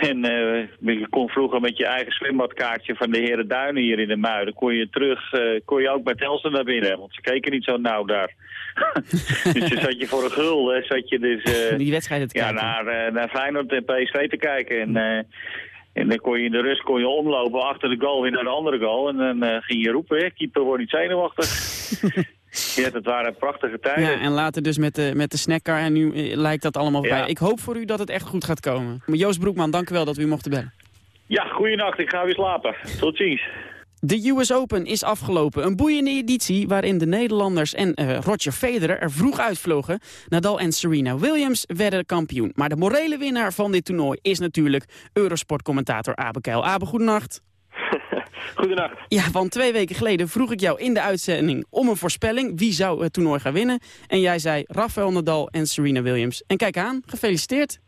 En uh, je kon vroeger met je eigen zwembadkaartje van de Heren Duinen hier in de Muiden... kon je terug, uh, kon je ook bij Telstar naar binnen. Want ze keken niet zo nauw daar. (laughs) dus dan zat je voor een gul, hè, zat je dus... Uh, Die wedstrijd te ja, kijken. naar, naar Feyenoord en PSV te kijken. En, en dan kon je in de rust kon je omlopen achter de goal weer naar de andere goal. En dan ging je roepen, hè, keeper wordt niet zenuwachtig. (laughs) Ja, dat waren prachtige tijden. Ja, en later dus met de, met de snackcar en nu eh, lijkt dat allemaal Ja. bij. Ik hoop voor u dat het echt goed gaat komen. Maar Joost Broekman, dank u wel dat u mocht bellen. Ja, goeienacht. Ik ga weer slapen. Tot ziens. De US Open is afgelopen. Een boeiende editie waarin de Nederlanders en eh, Roger Federer er vroeg uitvlogen. Nadal en Serena Williams werden kampioen. Maar de morele winnaar van dit toernooi is natuurlijk Eurosport-commentator Abe Keil. Abe, goedenacht. Goedenacht. Ja, want twee weken geleden vroeg ik jou in de uitzending om een voorspelling. Wie zou het toernooi gaan winnen? En jij zei Rafael Nadal en Serena Williams. En kijk aan, gefeliciteerd.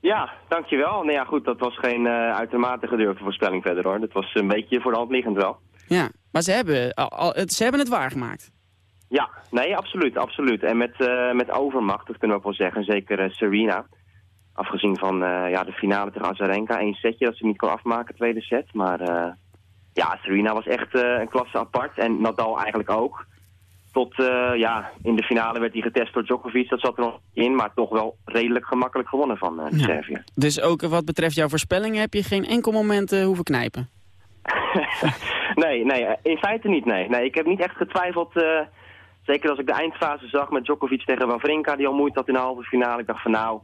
Ja, dankjewel. Nou ja, goed, dat was geen uh, uitermate gedurfde voorspelling verder hoor. Dat was een beetje voor de hand liggend wel. Ja, maar ze hebben, al, ze hebben het waargemaakt. Ja, nee, absoluut, absoluut. En met, uh, met overmacht, dat kunnen we ook wel zeggen. Zeker uh, Serena. Afgezien van ja, de finale tegen Azarenka. Eén setje dat ze niet kon afmaken, tweede set. Maar ja, Serena was echt uh, een klasse apart. En Nadal eigenlijk ook. Tot, uh, ja, in de finale werd hij getest door Djokovic. Dat zat er nog in, maar toch wel redelijk gemakkelijk gewonnen van uh, Ja. Servië. Dus ook wat betreft jouw voorspellingen heb je geen enkel moment hoeven knijpen. (laughs) nee, nee, in feite niet, nee. nee ik heb niet echt getwijfeld... Zeker als ik de eindfase zag met Djokovic tegen Wawrinka... die al moeite had in de halve finale. Ik dacht van nou,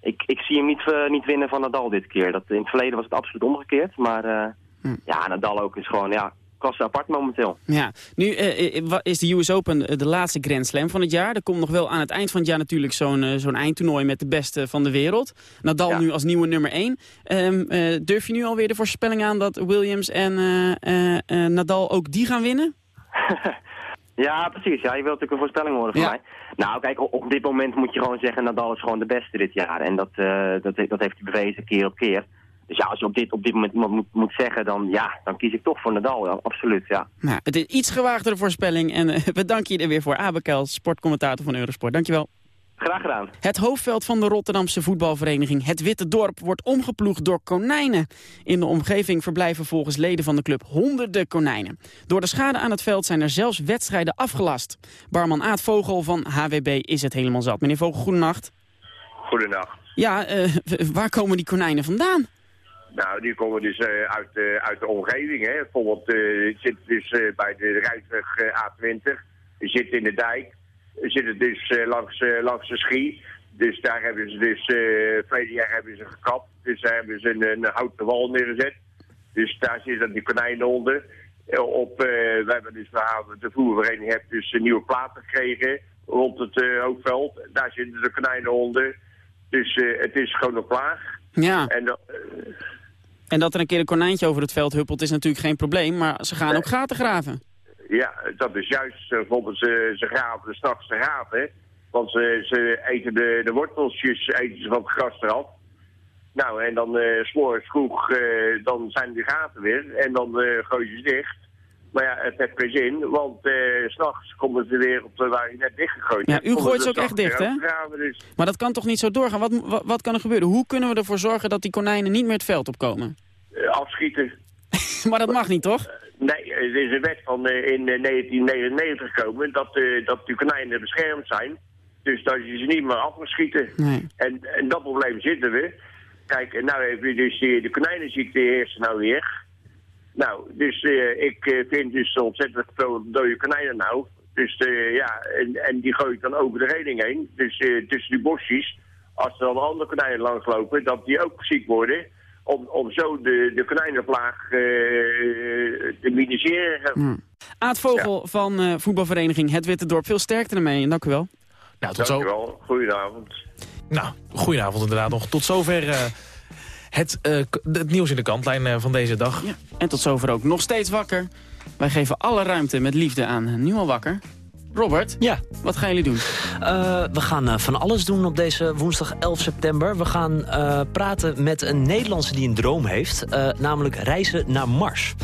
ik, ik zie hem niet, eh, niet winnen van Nadal dit keer. Dat, in het verleden was het absoluut omgekeerd. Maar eh, ja, Nadal ook is gewoon, ja, klasse apart momenteel. Ja, nu eh, eh, wa- is de US Open eh, de laatste Grand Slam van het jaar. Er komt nog wel aan het eind van het jaar natuurlijk zo'n eh, zo'n eindtoernooi met de beste van de wereld. Nadal nu als nieuwe nummer 1. durf je nu alweer de voorspelling aan dat Williams en eh, eh, eh, Nadal ook die gaan winnen? (laughs) Ja, precies. Ja, je wilt natuurlijk een voorspelling horen van mij. Nou, kijk, op, dit moment moet je gewoon zeggen... Nadal is gewoon de beste dit jaar. En dat, eh, dat, dat heeft hij bewezen keer op keer. Dus ja, als je op dit, op dit moment iemand moet, moet zeggen... Dan, ja, dan kies ik toch voor Nadal. Ja, absoluut, ja. Nou, het is iets gewaagdere voorspelling en eh, (laughs) we danken je er weer voor. Abekel, sportcommentator van Eurosport. Dankjewel. Graag gedaan. Het hoofdveld van de Rotterdamse voetbalvereniging Het Witte Dorp wordt omgeploegd door konijnen. In de omgeving verblijven volgens leden van de club honderden konijnen. Door de schade aan het veld zijn er zelfs wedstrijden afgelast. Barman Aad Vogel van HWB is het helemaal zat. Meneer Vogel, goedenacht. Goedenacht. Ja, eh, waar komen die konijnen vandaan? Nou, die komen dus eh, uit, eh, uit de omgeving. Hè. Bijvoorbeeld uh, zit dus eh, bij de Rijksweg eh, A20. Die zit in de dijk. Die zitten dus eh, langs, eh, langs de schie. Dus daar hebben ze dus, eh verleden jaar hebben ze gekapt. Dus daar hebben ze een, een houten wal neergezet. Dus daar zitten die konijnen onder. Eh, op, eh, we hebben dus, de voervereniging heeft dus een nieuwe platen gekregen rond het eh, hoofdveld. Daar zitten de konijnen onder. Dus eh, het is gewoon nog klaar. Ja. En En dat er een keer een konijntje over het veld huppelt is natuurlijk geen probleem, maar ze gaan ook gaten graven. Ja, dat is juist. eh, Bijvoorbeeld, ze, ze graven s'nachts de gaten. Want ze, ze eten de, de worteltjes eten ze van het gras eraf. Nou, en dan eh s'morgens vroeg, eh, dan zijn de gaten weer. En dan eh gooien ze dicht. Maar ja, het heeft geen zin, want eh, s s'nachts komen ze weer op de waar je net dichtgegooid Ja, hebt. u komen gooit ze ook echt dicht, hè? Dus. Maar dat kan toch niet zo doorgaan? Wat, wat, wat kan er gebeuren? Hoe kunnen we ervoor zorgen dat die konijnen niet meer het veld opkomen? eh, afschieten. (laughs) maar dat mag niet, toch? Nee, er is een wet van eh, in eh, 1999 gekomen dat, eh, dat de konijnen beschermd zijn. Dus dat je ze niet meer af mag schieten. Nee. En, en dat probleem zitten we. Kijk, nou heb je dus die, de konijnenziekte heerst nou weer. Nou, dus eh, ik eh, vind dus ontzettend veel dode konijnen nou. Dus eh, ja, en, en die gooi ik dan over de reling heen. Dus eh, tussen die bosjes. Als er dan andere konijnen langslopen, dat die ook ziek worden. Om, om zo de, de konijnenplaag eh, te minimaliseren. Hm. Aad Vogel van eh, voetbalvereniging Het Witte Dorp. Veel sterkte ermee en dank u wel. Nou, tot zo. Dankjewel. Goedenavond. Nou, goedenavond inderdaad nog. Tot zover eh, het, eh, het nieuws in de kantlijn eh, van deze dag. En tot zover ook nog steeds wakker. Wij geven alle ruimte met liefde aan Nu al wakker. Robert, ja. wat gaan jullie doen? Eh, we gaan eh, van alles doen op deze woensdag 11 september. We gaan eh, praten met een Nederlandse die een droom heeft. namelijk reizen naar Mars.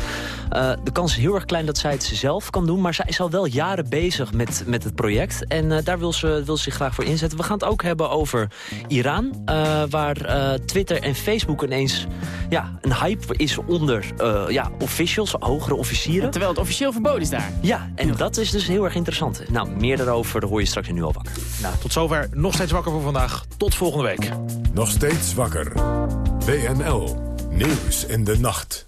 De kans is heel erg klein dat zij het zelf kan doen. Maar zij is al wel jaren bezig met, met het project. En daar wil ze, wil ze zich graag voor inzetten. We gaan het ook hebben over Iran. waar Twitter en Facebook ineens ja, een hype is onder ja, officials, hogere officieren. Terwijl het officieel verboden is daar. Ja, en dat is dus heel erg interessant. Nou, meer daarover dat hoor je straks in Nu al wakker. Nou, tot zover. Nog steeds wakker voor vandaag. Tot volgende week. Nog steeds wakker. WNL. Nieuws in de nacht.